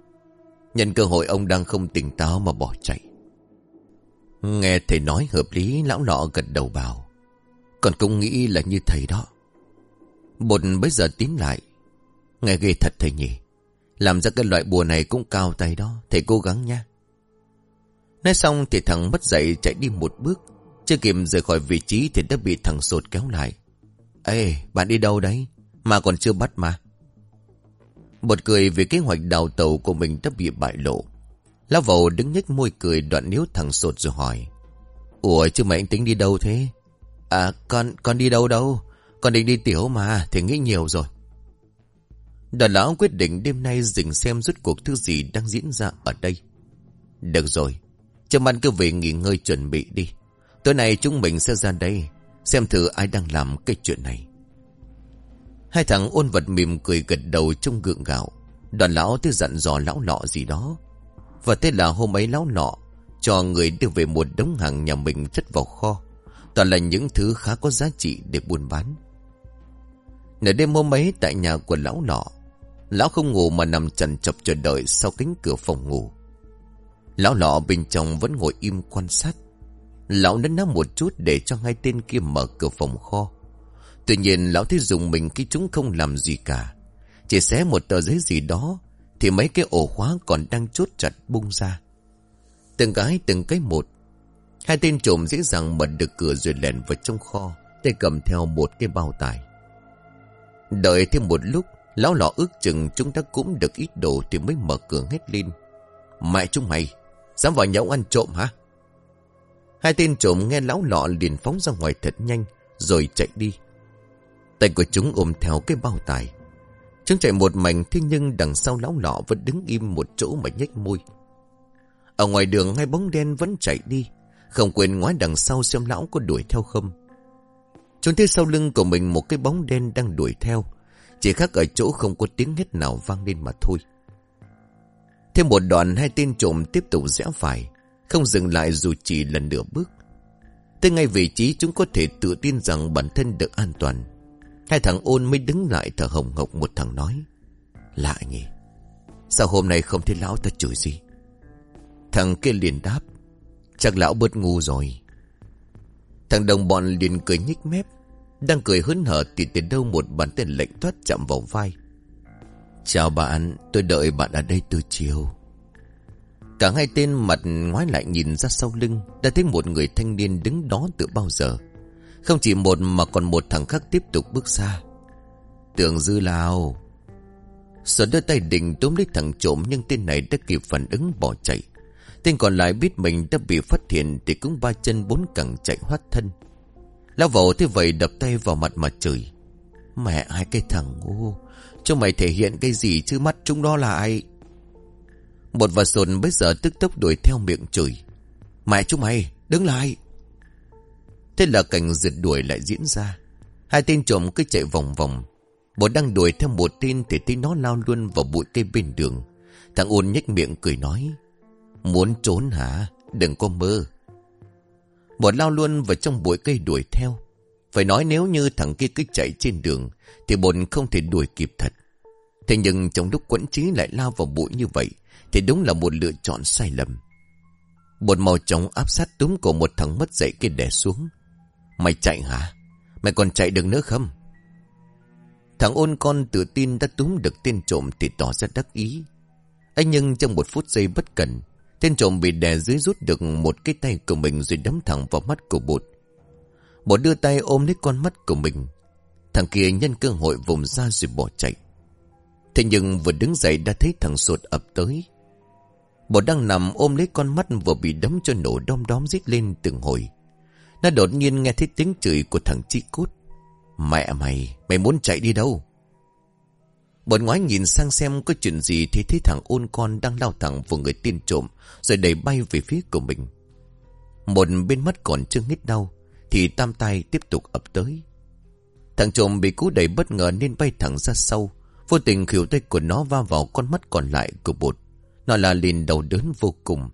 Nhân cơ hội, ông đang không tỉnh táo mà bỏ chạy. Nghe thầy nói hợp lý, lão lọ gật đầu bảo. Còn cũng nghĩ là như thầy đó. Bột bây giờ tín lại. Nghe ghê thật thầy nhỉ. Làm ra cái loại bùa này cũng cao tay đó. Thầy cố gắng nha. Nói xong thì thằng mất dậy chạy đi một bước. Chưa kịp rời khỏi vị trí thì đã bị thằng sột kéo lại. Ê, bạn đi đâu đấy? Mà còn chưa bắt mà. Bột cười vì kế hoạch đào tàu của mình đã bị bại lộ. Lão vầu đứng nhếch môi cười đoạn níu thằng sột rồi hỏi. Ủa chứ mày anh tính đi đâu thế? À con, con đi đâu đâu? Con định đi tiểu mà, thì nghĩ nhiều rồi. Đoàn lão quyết định đêm nay dừng xem rút cuộc thứ gì đang diễn ra ở đây. Được rồi, Trâm Anh cứ về nghỉ ngơi chuẩn bị đi. Tối nay chúng mình sẽ ra đây, xem thử ai đang làm cái chuyện này. Hai thằng ôn vật mỉm cười gật đầu trong gượng gạo. Đoàn lão tới dặn dò lão lọ gì đó. Và thế là hôm ấy lão lọ cho người đưa về một đống hàng nhà mình chất vào kho. Toàn là những thứ khá có giá trị để buôn bán. Nửa đêm hôm ấy tại nhà của lão nọ, lão không ngủ mà nằm trần chập chờ đợi sau cánh cửa phòng ngủ. Lão nọ bên trong vẫn ngồi im quan sát. Lão nấn ná một chút để cho hai tên kia mở cửa phòng kho. Tuy nhiên lão thấy dùng mình khi chúng không làm gì cả. Chỉ xé một tờ giấy gì đó thì mấy cái ổ khóa còn đang chốt chặt bung ra. Từng cái từng cái một. Hai tên trộm dễ dàng mở được cửa rồi lèn vào trong kho. Tay cầm theo một cái bao tải. Đợi thêm một lúc, lão lọ ước chừng chúng ta cũng được ít đồ thì mới mở cửa hết lên. Mẹ chúng mày, dám vào nhậu ăn trộm hả? Hai tên trộm nghe lão lọ liền phóng ra ngoài thật nhanh, rồi chạy đi. Tay của chúng ôm theo cái bao tài. Chúng chạy một mảnh thế nhưng đằng sau lão lọ vẫn đứng im một chỗ mà nhếch môi. Ở ngoài đường hai bóng đen vẫn chạy đi, không quên ngoái đằng sau xem lão có đuổi theo không. Trốn thấy sau lưng của mình một cái bóng đen đang đuổi theo, chỉ khác ở chỗ không có tiếng hét nào vang lên mà thôi. Thêm một đoạn hai tên trộm tiếp tục rẽ phải, không dừng lại dù chỉ lần nửa bước. Tới ngay vị trí chúng có thể tự tin rằng bản thân được an toàn. Hai thằng ôn mới đứng lại thở hồng hộc một thằng nói. Lạ nhỉ, sao hôm nay không thấy lão ta chửi gì? Thằng kia liền đáp, chắc lão bớt ngu rồi. Thằng đồng bọn liền cười nhích mép, đang cười hớn hở thì từ đâu một bàn tên lệnh thoát chạm vào vai. Chào bạn, tôi đợi bạn ở đây từ chiều. Cả hai tên mặt ngoái lại nhìn ra sau lưng, đã thấy một người thanh niên đứng đó từ bao giờ. Không chỉ một mà còn một thằng khác tiếp tục bước xa. Tưởng dư lao. Sở đưa tay định túm lấy thằng trộm nhưng tên này đã kịp phản ứng bỏ chạy. Tên còn lại biết mình đã bị phát hiện thì cũng ba chân bốn cẳng chạy thoát thân. Lão vẩu thế vậy đập tay vào mặt mà chửi. Mẹ hai cái thằng ngu. Cho mày thể hiện cái gì chứ mắt chúng đó là ai? Một vật sồn bây giờ tức tốc đuổi theo miệng chửi. Mẹ chúng mày, đứng lại. Thế là cảnh rượt đuổi lại diễn ra. Hai tên trộm cứ chạy vòng vòng. bọn đang đuổi theo một tên thì thấy nó lao luôn vào bụi cây bên đường. Thằng ôn nhếch miệng cười nói. Muốn trốn hả? Đừng có mơ. Một lao luôn vào trong bụi cây đuổi theo. Phải nói nếu như thằng kia cứ chạy trên đường thì bồn không thể đuổi kịp thật. Thế nhưng trong lúc quẫn trí lại lao vào bụi như vậy thì đúng là một lựa chọn sai lầm. Bột màu trống áp sát túm cổ một thằng mất dậy kia đè xuống. Mày chạy hả? Mày còn chạy được nữa không? Thằng ôn con tự tin đã túm được tên trộm thì tỏ ra đắc ý. anh nhưng trong một phút giây bất cẩn, tên trộm bị đè dưới rút được một cái tay của mình rồi đấm thẳng vào mắt của bột. Bột đưa tay ôm lấy con mắt của mình. Thằng kia nhân cơ hội vùng ra rồi bỏ chạy. Thế nhưng vừa đứng dậy đã thấy thằng sột ập tới. Bột đang nằm ôm lấy con mắt vừa bị đấm cho nổ đom đóm rít lên từng hồi. Nó đột nhiên nghe thấy tiếng chửi của thằng chị Cút. Mẹ mày, mày muốn chạy đi đâu? Bọn ngoái nhìn sang xem có chuyện gì thì thấy thằng ôn con đang lao thẳng vào người tiên trộm rồi đẩy bay về phía của mình. Một bên mắt còn chưa hít đau thì tam tay tiếp tục ập tới. Thằng trộm bị cú đẩy bất ngờ nên bay thẳng ra sau. Vô tình khỉu tay của nó va vào con mắt còn lại của bột. Nó là liền đầu đớn vô cùng.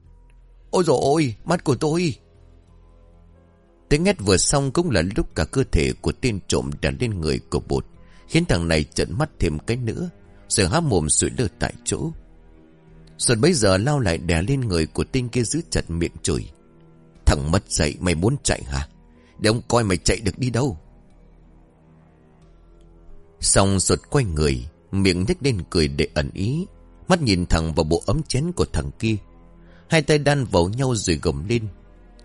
Ôi dồi ôi, mắt của tôi! Tiếng hét vừa xong cũng là lúc cả cơ thể của tên trộm đã lên người của bột, khiến thằng này trợn mắt thêm cái nữa, rồi há mồm sủi lơ tại chỗ. Rồi bây giờ lao lại đè lên người của tên kia giữ chặt miệng chửi. Thằng mất dậy mày muốn chạy hả? Để ông coi mày chạy được đi đâu. Xong sột quay người, miệng nhếch lên cười để ẩn ý, mắt nhìn thẳng vào bộ ấm chén của thằng kia. Hai tay đan vào nhau rồi gầm lên,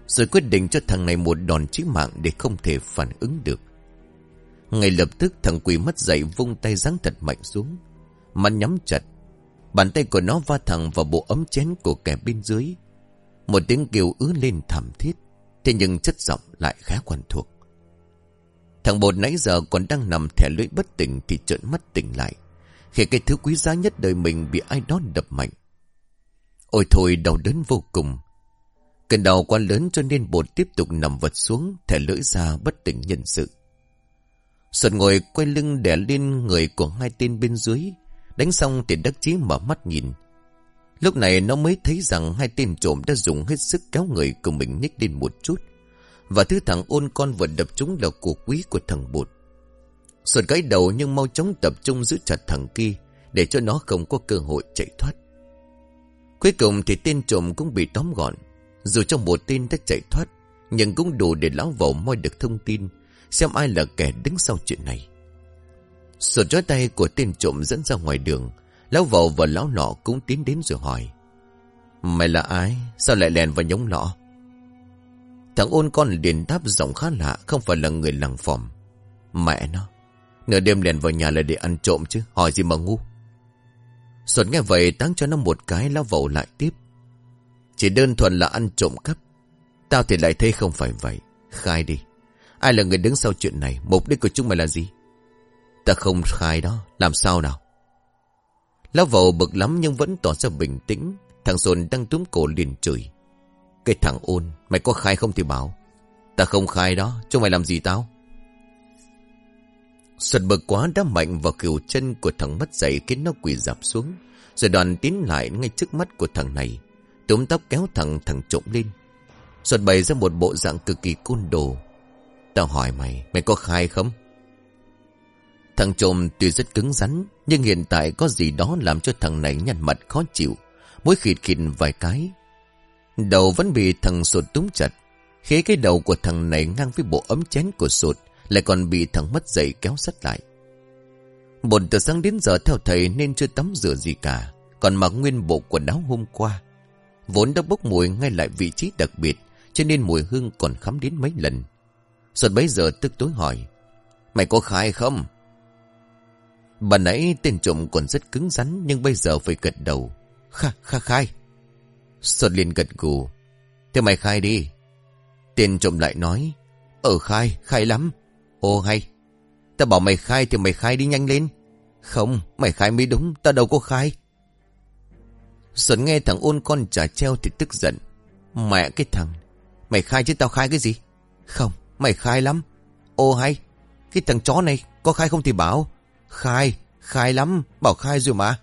rồi quyết định cho thằng này một đòn chí mạng để không thể phản ứng được. Ngay lập tức thằng quỷ mất dậy vung tay giáng thật mạnh xuống. Mắt nhắm chặt. Bàn tay của nó va thẳng vào bộ ấm chén của kẻ bên dưới. Một tiếng kêu ứ lên thảm thiết. Thế nhưng chất giọng lại khá quen thuộc. Thằng bột nãy giờ còn đang nằm thẻ lưỡi bất tỉnh thì trợn mắt tỉnh lại. Khi cái thứ quý giá nhất đời mình bị ai đó đập mạnh. Ôi thôi đau đớn vô cùng. Cơn đau quá lớn cho nên bột tiếp tục nằm vật xuống, thẻ lưỡi ra bất tỉnh nhân sự. Sột ngồi quay lưng đè lên người của hai tên bên dưới, Đánh xong thì đắc chí mở mắt nhìn. Lúc này nó mới thấy rằng hai tên trộm đã dùng hết sức kéo người của mình nhích lên một chút. Và thứ thằng ôn con vừa đập chúng là cổ quý của thằng bột. Sột gãy đầu nhưng mau chóng tập trung giữ chặt thằng kia để cho nó không có cơ hội chạy thoát. Cuối cùng thì tên trộm cũng bị tóm gọn. Dù trong một tên đã chạy thoát, nhưng cũng đủ để lão vẩu moi được thông tin, xem ai là kẻ đứng sau chuyện này. Sột trói tay của tên trộm dẫn ra ngoài đường, lão vầu và lão nọ cũng tiến đến rồi hỏi. Mày là ai? Sao lại lèn vào nhóm lọ? Thằng ôn con liền đáp giọng khá lạ, không phải là người làng phòng. Mẹ nó, nửa đêm lèn vào nhà là để ăn trộm chứ, hỏi gì mà ngu. Sột nghe vậy táng cho nó một cái lão vầu lại tiếp. Chỉ đơn thuần là ăn trộm cắp. Tao thì lại thấy không phải vậy. Khai đi. Ai là người đứng sau chuyện này? Mục đích của chúng mày là gì? Ta không khai đó. Làm sao nào? Lão vầu bực lắm nhưng vẫn tỏ ra bình tĩnh. Thằng Sồn đang túm cổ liền chửi. Cái thằng ôn. Mày có khai không thì bảo. Ta không khai đó. Chúng mày làm gì tao? Sật bực quá đã mạnh vào kiểu chân của thằng mất dậy khiến nó quỳ dạp xuống. Rồi đoàn tiến lại ngay trước mắt của thằng này. Túm tóc kéo thằng thằng trộm lên. Sật bày ra một bộ dạng cực kỳ côn đồ. Tao hỏi mày, mày có khai không? Thằng trộm tuy rất cứng rắn, nhưng hiện tại có gì đó làm cho thằng này nhăn mặt khó chịu. Mỗi khịt khịt vài cái. Đầu vẫn bị thằng sột túm chặt. Khế cái đầu của thằng này ngang với bộ ấm chén của sột, lại còn bị thằng mất dậy kéo sắt lại. Bồn từ sáng đến giờ theo thầy nên chưa tắm rửa gì cả, còn mặc nguyên bộ quần áo hôm qua. Vốn đã bốc mùi ngay lại vị trí đặc biệt, cho nên mùi hương còn khắm đến mấy lần. Xuân bấy giờ tức tối hỏi, Mày có khai không? Bà nãy tên trộm còn rất cứng rắn nhưng bây giờ phải gật đầu. Kha, kha khai. Xuân liền gật gù. Thế mày khai đi. Tên trộm lại nói, Ở khai, khai lắm. ô hay. Ta bảo mày khai thì mày khai đi nhanh lên. Không, mày khai mới đúng, ta đâu có khai. Xuân nghe thằng ôn con trả treo thì tức giận. Mẹ cái thằng, mày khai chứ tao khai cái gì? Không, mày khai lắm. Ô hay, cái thằng chó này có khai không thì bảo. Khai, khai lắm, bảo khai rồi mà.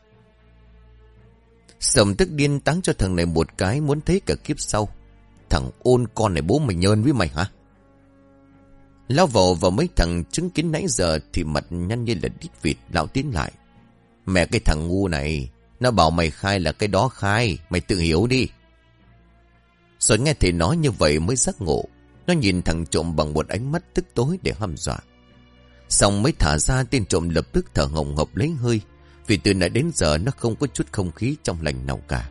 Sầm tức điên táng cho thằng này một cái muốn thấy cả kiếp sau. Thằng ôn con này bố mày nhơn với mày hả? Lao vào vào mấy thằng chứng kiến nãy giờ thì mặt nhăn như là đít vịt lão tiến lại. Mẹ cái thằng ngu này, nó bảo mày khai là cái đó khai, mày tự hiểu đi. Rồi nghe thầy nói như vậy mới giác ngộ. Nó nhìn thằng trộm bằng một ánh mắt tức tối để hăm dọa. Xong mới thả ra, tên trộm lập tức thở hồng hộc lấy hơi. Vì từ nãy đến giờ nó không có chút không khí trong lành nào cả.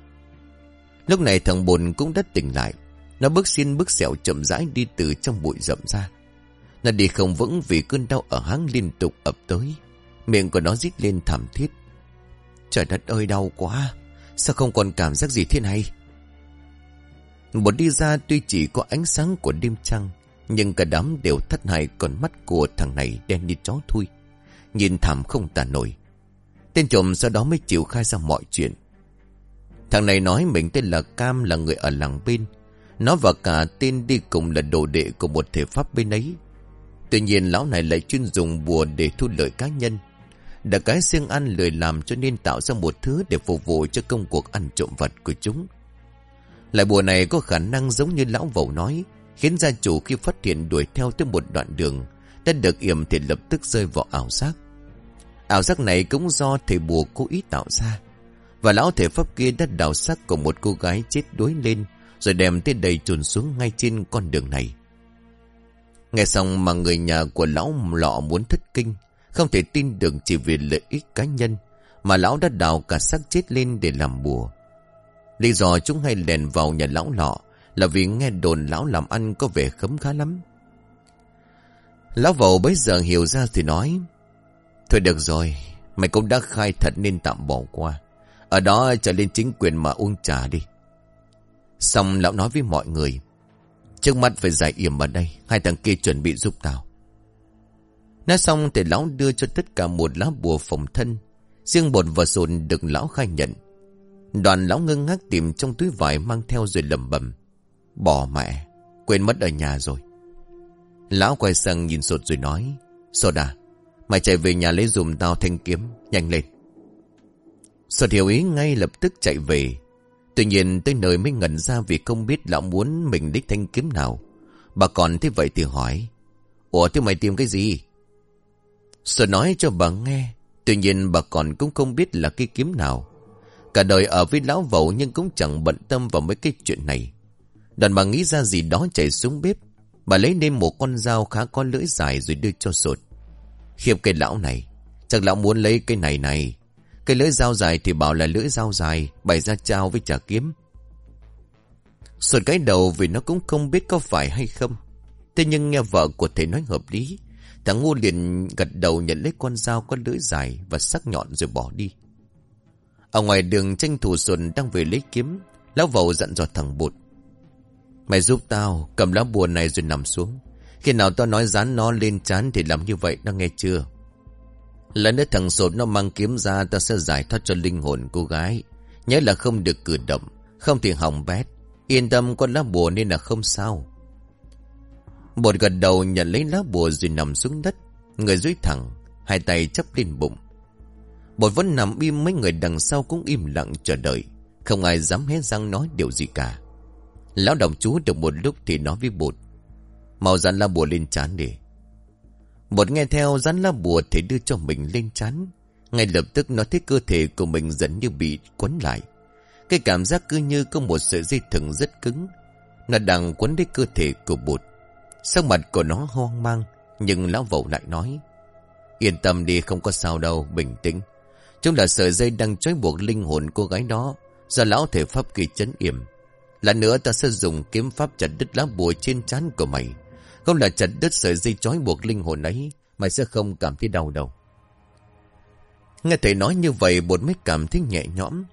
Lúc này thằng bồn cũng đã tỉnh lại. Nó bước xin bước xẻo chậm rãi đi từ trong bụi rậm ra. Nó đi không vững vì cơn đau ở háng liên tục ập tới. Miệng của nó rít lên thảm thiết. Trời đất ơi, đau quá. Sao không còn cảm giác gì thế này? Một đi ra tuy chỉ có ánh sáng của đêm trăng. Nhưng cả đám đều thất hại còn mắt của thằng này đen như chó thui. Nhìn thảm không tàn nổi. Tên trộm sau đó mới chịu khai ra mọi chuyện. Thằng này nói mình tên là Cam, là người ở làng bên. Nó và cả tên đi cùng là đồ đệ của một thể pháp bên ấy. Tuy nhiên lão này lại chuyên dùng bùa để thu lợi cá nhân. Đã cái siêng ăn lười làm cho nên tạo ra một thứ để phục vụ cho công cuộc ăn trộm vật của chúng. Lại bùa này có khả năng giống như lão vẩu nói, khiến gia chủ khi phát hiện đuổi theo tới một đoạn đường, đã được yểm thì lập tức rơi vào ảo giác. Ảo giác này cũng do thầy bùa cố ý tạo ra. Và lão thể pháp kia đã đào xác của một cô gái chết đuối lên, rồi đem tên đầy trùn xuống ngay trên con đường này. Nghe xong mà người nhà của lão lọ muốn thất kinh, không thể tin được chỉ vì lợi ích cá nhân, mà lão đã đào cả xác chết lên để làm bùa. Lý do chúng hay lèn vào nhà lão lọ là vì nghe đồn lão làm ăn có vẻ khấm khá lắm. Lão vầu bấy giờ hiểu ra thì nói, Thôi được rồi, mày cũng đã khai thật nên tạm bỏ qua. Ở đó trở lên chính quyền mà uống trà đi. Xong lão nói với mọi người, Trước mắt phải giải yểm ở đây Hai thằng kia chuẩn bị giúp tao Nói xong thì lão đưa cho tất cả một lá bùa phòng thân Riêng bột và sồn được lão khai nhận Đoàn lão ngưng ngác tìm trong túi vải mang theo rồi lầm bầm Bỏ mẹ, Quên mất ở nhà rồi Lão quay sang nhìn sột rồi nói, Sột à Mày chạy về nhà lấy dùm tao thanh kiếm, Nhanh lên Sột hiểu ý ngay lập tức chạy về. Tuy nhiên tới nơi mới ngẩn ra vì không biết lão muốn mình đích thanh kiếm nào. Bà còn thế vậy thì hỏi. Ủa, thế mày tìm cái gì? Sột nói cho bà nghe. Tuy nhiên bà còn cũng không biết là cái kiếm nào. Cả đời ở với lão vẩu nhưng cũng chẳng bận tâm vào mấy cái chuyện này. Đoàn bà nghĩ ra gì đó chạy xuống bếp. Bà lấy nên một con dao khá có lưỡi dài rồi đưa cho sột. Khiếp cây lão này. Chắc lão muốn lấy cây này này. Cây lưỡi dao dài thì bảo là lưỡi dao dài. Bày ra trao với trả kiếm. Sột cái đầu vì nó cũng không biết có phải hay không. Thế nhưng nghe vợ của thầy nói hợp lý. Thằng ngu liền gật đầu nhận lấy con dao có lưỡi dài và sắc nhọn rồi bỏ đi. Ở ngoài đường tranh thủ xuân đang về lấy kiếm. Lão vầu dặn dò thằng bụt. Mày giúp tao cầm lá bùa này rồi nằm xuống. Khi nào tao nói dán nó lên chán thì làm như vậy, nó nghe chưa? Lần nữa thằng sột nó mang kiếm ra tao sẽ giải thoát cho linh hồn cô gái. Nhớ là không được cử động, không thì hỏng bét. Yên tâm con lá bùa nên là không sao. Bột gật đầu nhận lấy lá bùa rồi nằm xuống đất. Người dưới thẳng, hai tay chấp lên bụng. Bọn vẫn nằm im mấy người đằng sau cũng im lặng chờ đợi. Không ai dám hé răng nói điều gì cả. Lão đồng chú được một lúc thì nói với bột. Màu dán la bùa lên chán đi. Bột nghe theo dán la bùa thì đưa cho mình lên chán. Ngay lập tức nó thấy cơ thể của mình dần như bị quấn lại. Cái cảm giác cứ như có một sợi dây thừng rất cứng. Nó đang quấn đến cơ thể của bột. Sắc mặt của nó hoang mang. Nhưng lão vẩu lại nói. Yên tâm đi không có sao đâu, bình tĩnh. Chúng là sợi dây đang trói buộc linh hồn cô gái đó. Do lão thể pháp kỳ chấn yểm. Lần nữa ta sẽ dùng kiếm pháp chặt đứt lá bùa trên trán của mày. Không là chặt đứt sợi dây trói buộc linh hồn ấy, mày sẽ không cảm thấy đau đâu. Nghe thầy nói như vậy, bột mới cảm thấy nhẹ nhõm.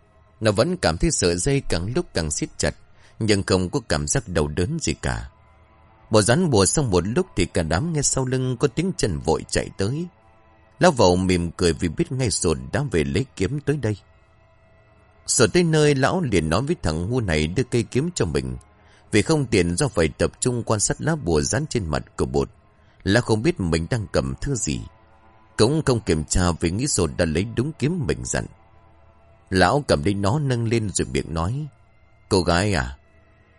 Nó vẫn cảm thấy sợi dây càng lúc càng siết chặt, nhưng không có cảm giác đau đớn gì cả. Bộ rắn bùa xong một lúc thì cả đám nghe sau lưng có tiếng chân vội chạy tới. Lão vậu mỉm cười vì biết ngay sột đã về lấy kiếm tới đây. Sở tới nơi lão liền nói với thằng ngu này đưa cây kiếm cho mình. Vì không tiền do phải tập trung quan sát lá bùa dán trên mặt của bột. Lão không biết mình đang cầm thứ gì. Cũng không kiểm tra vì nghĩ sột đã lấy đúng kiếm mình dặn. Lão cầm lấy nó nâng lên rồi miệng nói. Cô gái à,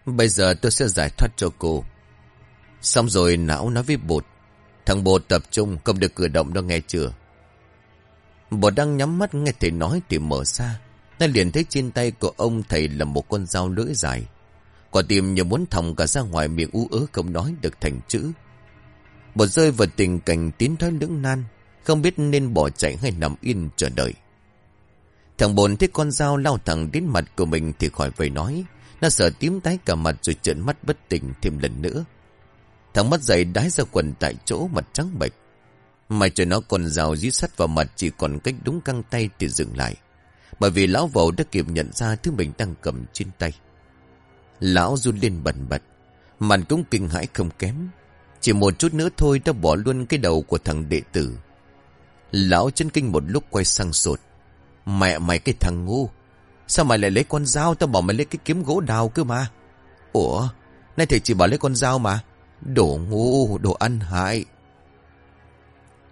bây giờ tôi sẽ giải thoát cho cô. Xong rồi não nói với bột. Thằng bột tập trung, không được cử động đâu nghe chưa. Bột đang nhắm mắt nghe thầy nói thì mở ra. ta liền thấy trên tay của ông thầy là một con dao lưỡi dài. Quả tim như muốn thòng cả ra ngoài miệng u ớ không nói được thành chữ. bột rơi vào tình cảnh tiến thoái lưỡng nan, không biết nên bỏ chạy hay nằm yên chờ đợi. Thằng bồn thấy con dao lao thẳng đến mặt của mình thì khỏi phải nói. Nó sợ tím tái cả mặt rồi trợn mắt bất tỉnh thêm lần nữa. Thằng mắt dậy đái ra quần tại chỗ mặt trắng bệch. mày cho nó còn rào dí sắt vào mặt chỉ còn cách đúng căng tay thì dừng lại. Bởi vì lão vầu đã kịp nhận ra thứ mình đang cầm trên tay. Lão run lên bần bật. Màn cũng kinh hãi không kém. Chỉ một chút nữa thôi đã bỏ luôn cái đầu của thằng đệ tử. Lão chân kinh một lúc quay sang sột. Mẹ mày cái thằng ngu. Sao mày lại lấy con dao tao bảo mày lấy cái kiếm gỗ đào cơ mà. Ủa, nay thầy chỉ bảo lấy con dao mà. Đồ ngu, đồ ăn hại.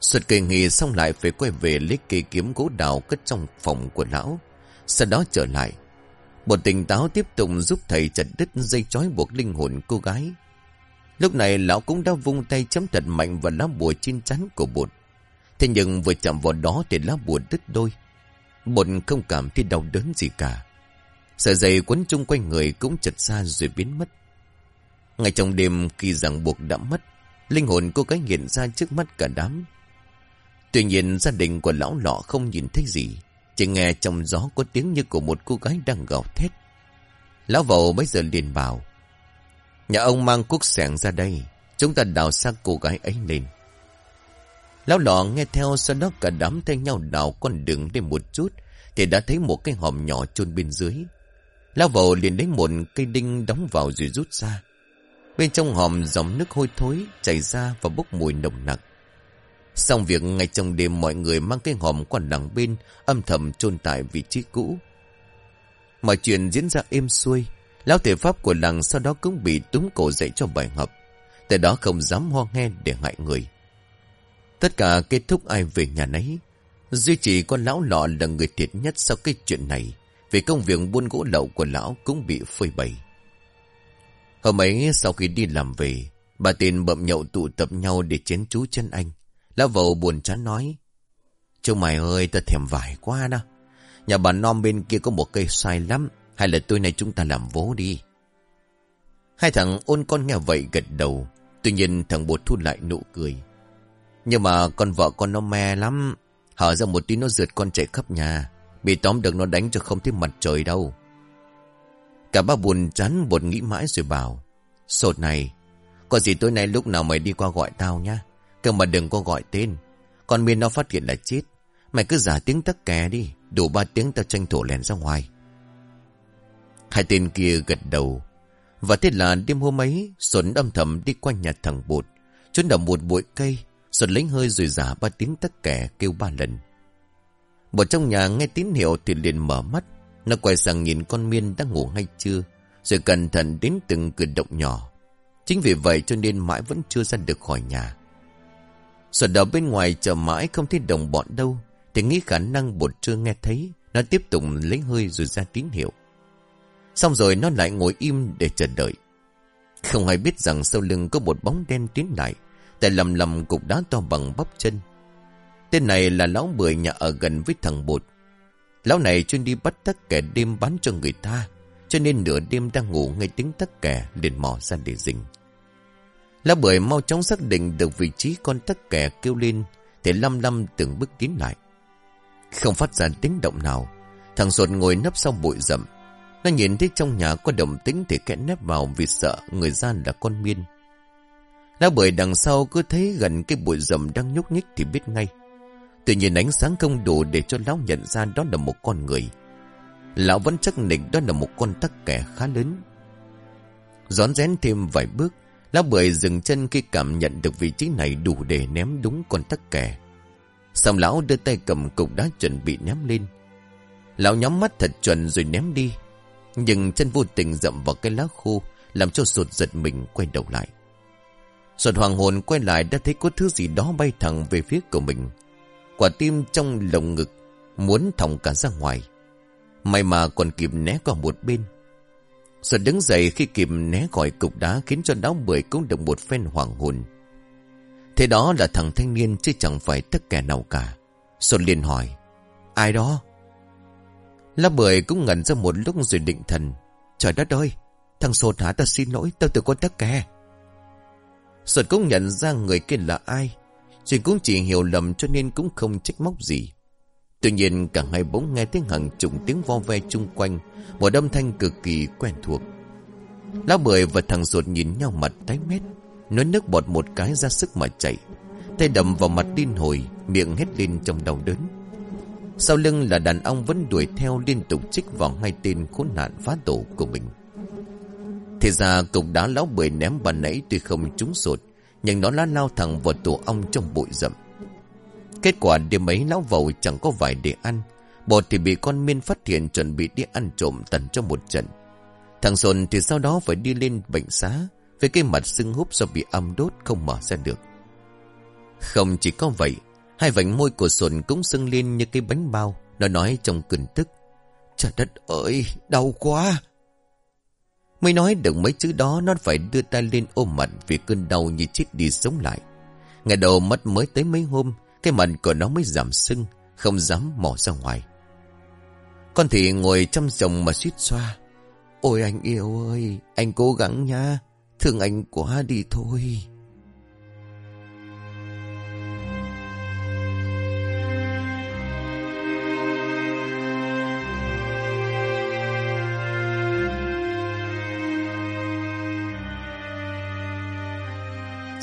Suốt kỳ nghỉ xong lại phải quay về lấy cây kiếm gỗ đào cất trong phòng của lão. Sau đó trở lại. Một tỉnh táo tiếp tục giúp thầy chặt đứt dây chói buộc linh hồn cô gái. Lúc này lão cũng đã vung tay chấm thật mạnh vào lá bùa trên chắn của bột. Thế nhưng vừa chạm vào đó thì lá bùa đứt đôi. Bột không cảm thấy đau đớn gì cả. Sợi dây quấn chung quanh người cũng chật ra rồi biến mất. Ngay trong đêm khi ràng buộc đã mất, linh hồn cô gái hiện ra trước mắt cả đám. Tuy nhiên gia đình của lão lọ không nhìn thấy gì. Chỉ nghe trong gió có tiếng như của một cô gái đang gào thét. Lão vầu bây giờ liền bảo. Nhà ông mang cuốc sẻng ra đây. Chúng ta đào xác cô gái ấy lên. Lão lọ nghe theo sau đó cả đám thay nhau đào con đường lên một chút. Thì đã thấy một cái hòm nhỏ chôn bên dưới. Lão vầu liền lấy một cây đinh đóng vào rồi rút ra. Bên trong hòm dòng nước hôi thối chảy ra và bốc mùi nồng nặc. Xong việc ngay trong đêm mọi người mang cái hòm qua đằng bên, âm thầm chôn tại vị trí cũ. Mọi chuyện diễn ra êm xuôi. Lão thể pháp của làng sau đó cũng bị túng cổ dậy cho bài học. Từ đó không dám ho nghe để hại người. Tất cả kết thúc ai về nhà nấy. Duy chỉ con lão lọ là người thiệt nhất sau cái chuyện này. Vì công việc buôn gỗ lậu của lão cũng bị phơi bày. Hôm ấy sau khi đi làm về, bà tiền bậm nhậu tụ tập nhau để chén chú chân anh. Lão vầu buồn chán nói. Chú mày ơi, ta thèm vải quá đó. Nhà bà non bên kia có một cây sai lắm. Hay là tối nay chúng ta làm vố đi. Hai thằng ôn con nghe vậy gật đầu. Tuy nhiên thằng bột thu lại nụ cười. Nhưng mà con vợ con nó me lắm. Hở ra một tí nó rượt con chạy khắp nhà. Bị tóm được nó đánh cho không thấy mặt trời đâu. Cả ba buồn chán bột nghĩ mãi rồi bảo. Sột này, có gì tối nay lúc nào mày đi qua gọi tao nhá. Cơ mà đừng có gọi tên. Con miên nó phát hiện là chết. Mày cứ giả tiếng tắc kè đi. Đủ ba tiếng tao tranh thủ lèn ra ngoài. Hai tên kia gật đầu. Và thế là đêm hôm ấy, Xuân âm thầm đi qua nhà thằng bột. Trốn đầm một bụi cây, Xuân lấy hơi rồi giả ba tiếng tắc kè kêu ba lần. Một trong nhà nghe tín hiệu thì liền mở mắt. Nó quay sang nhìn con miên đang ngủ hay chưa. Rồi cẩn thận đến từng cử động nhỏ. Chính vì vậy cho nên mãi vẫn chưa ra được khỏi nhà. sợ ở bên ngoài chờ mãi không thấy đồng bọn đâu. Thì nghĩ khả năng bột chưa nghe thấy. Nó tiếp tục lấy hơi rồi ra tín hiệu. Xong rồi nó lại ngồi im để chờ đợi. Không hay biết rằng sau lưng có một bóng đen tiến lại. Tại lầm lầm cục đá to bằng bắp chân. Tên này là lão bưởi nhà ở gần với thằng bột. Lão này chuyên đi bắt tắc kẻ đêm bán cho người ta. Cho nên nửa đêm đang ngủ ngay tính tắc kẻ liền mò ra để rình. Lão bưởi mau chóng xác định được vị trí con tắc kẻ kêu lên. Thì lâm lâm từng bước tiến lại. Không phát ra tiếng động nào. Thằng ruột ngồi nấp sau bụi rậm. Nó nhìn thấy trong nhà có động tính thì kẽ nếp vào vì sợ người gian là con miên. Lão bưởi đằng sau cứ thấy gần cái bụi rậm đang nhúc nhích thì biết ngay. Tuy nhiên ánh sáng không đủ để cho lão nhận ra đó là một con người. Lão vẫn chắc định đó là một con tắc kẻ khá lớn. Gión rén thêm vài bước, lão bưởi dừng chân khi cảm nhận được vị trí này đủ để ném đúng con tắc kẻ. Xong lão đưa tay cầm cục đá chuẩn bị ném lên. Lão nhắm mắt thật chuẩn rồi ném đi. Nhưng chân vô tình dậm vào cái lá khô, làm cho sụt giật mình quay đầu lại. Sột hoàng hồn quay lại đã thấy có thứ gì đó bay thẳng về phía của mình. Quả tim trong lồng ngực, Muốn thòng cả ra ngoài. May mà còn kịp né qua một bên. Rồi đứng dậy khi kịp né khỏi cục đá Khiến cho đáo bưởi cũng được một phen hoàng hồn. Thế đó là thằng thanh niên Chứ chẳng phải tất cả nào cả. Xuân liền hỏi, Ai đó? Lá bưởi cũng ngẩn ra một lúc rồi định thần, Trời đất ơi, Thằng sột hả? Ta xin lỗi, Tao từ con tất kè Sột cũng nhận ra người kia là ai. Chuyện cũng chỉ hiểu lầm cho nên cũng không trách móc gì. Tuy nhiên cả hai bỗng nghe tiếng hàng chục tiếng vo ve chung quanh, một âm thanh cực kỳ quen thuộc. Lão bưởi và thằng ruột nhìn nhau mặt tái mét, nói nước bọt một cái ra sức mà chạy. Tay đầm vào mặt điên hồi, miệng hét lên trong đau đớn. Sau lưng là đàn ông vẫn đuổi theo liên tục trích vào hai tên khốn nạn phá tổ của mình. Thì ra cục đá lão bưởi ném bà nãy tuy không trúng sột, nhưng nó đã lao thẳng vào tổ ong trong bụi rậm. Kết quả đêm ấy lão vầu chẳng có vải để ăn. Bột thì bị con miên phát hiện chuẩn bị đi ăn trộm tần cho một trận. Thằng Sồn thì sau đó phải đi lên bệnh xá với cái mặt sưng húp do bị âm đốt không mở ra được. Không chỉ có vậy, hai vành môi của Sồn cũng sưng lên như cái bánh bao. Nó nói trong cơn tức. Trời đất ơi, đau quá! Mới nói được mấy chữ đó nó phải đưa tay lên ôm mặt vì cơn đau như chết đi sống lại. Ngày đầu mất mới tới mấy hôm, cái mặt của nó mới giảm sưng, không dám mò ra ngoài. Con thì ngồi trong chồng mà suýt xoa. Ôi anh yêu ơi, anh cố gắng nha, thương anh quá đi thôi.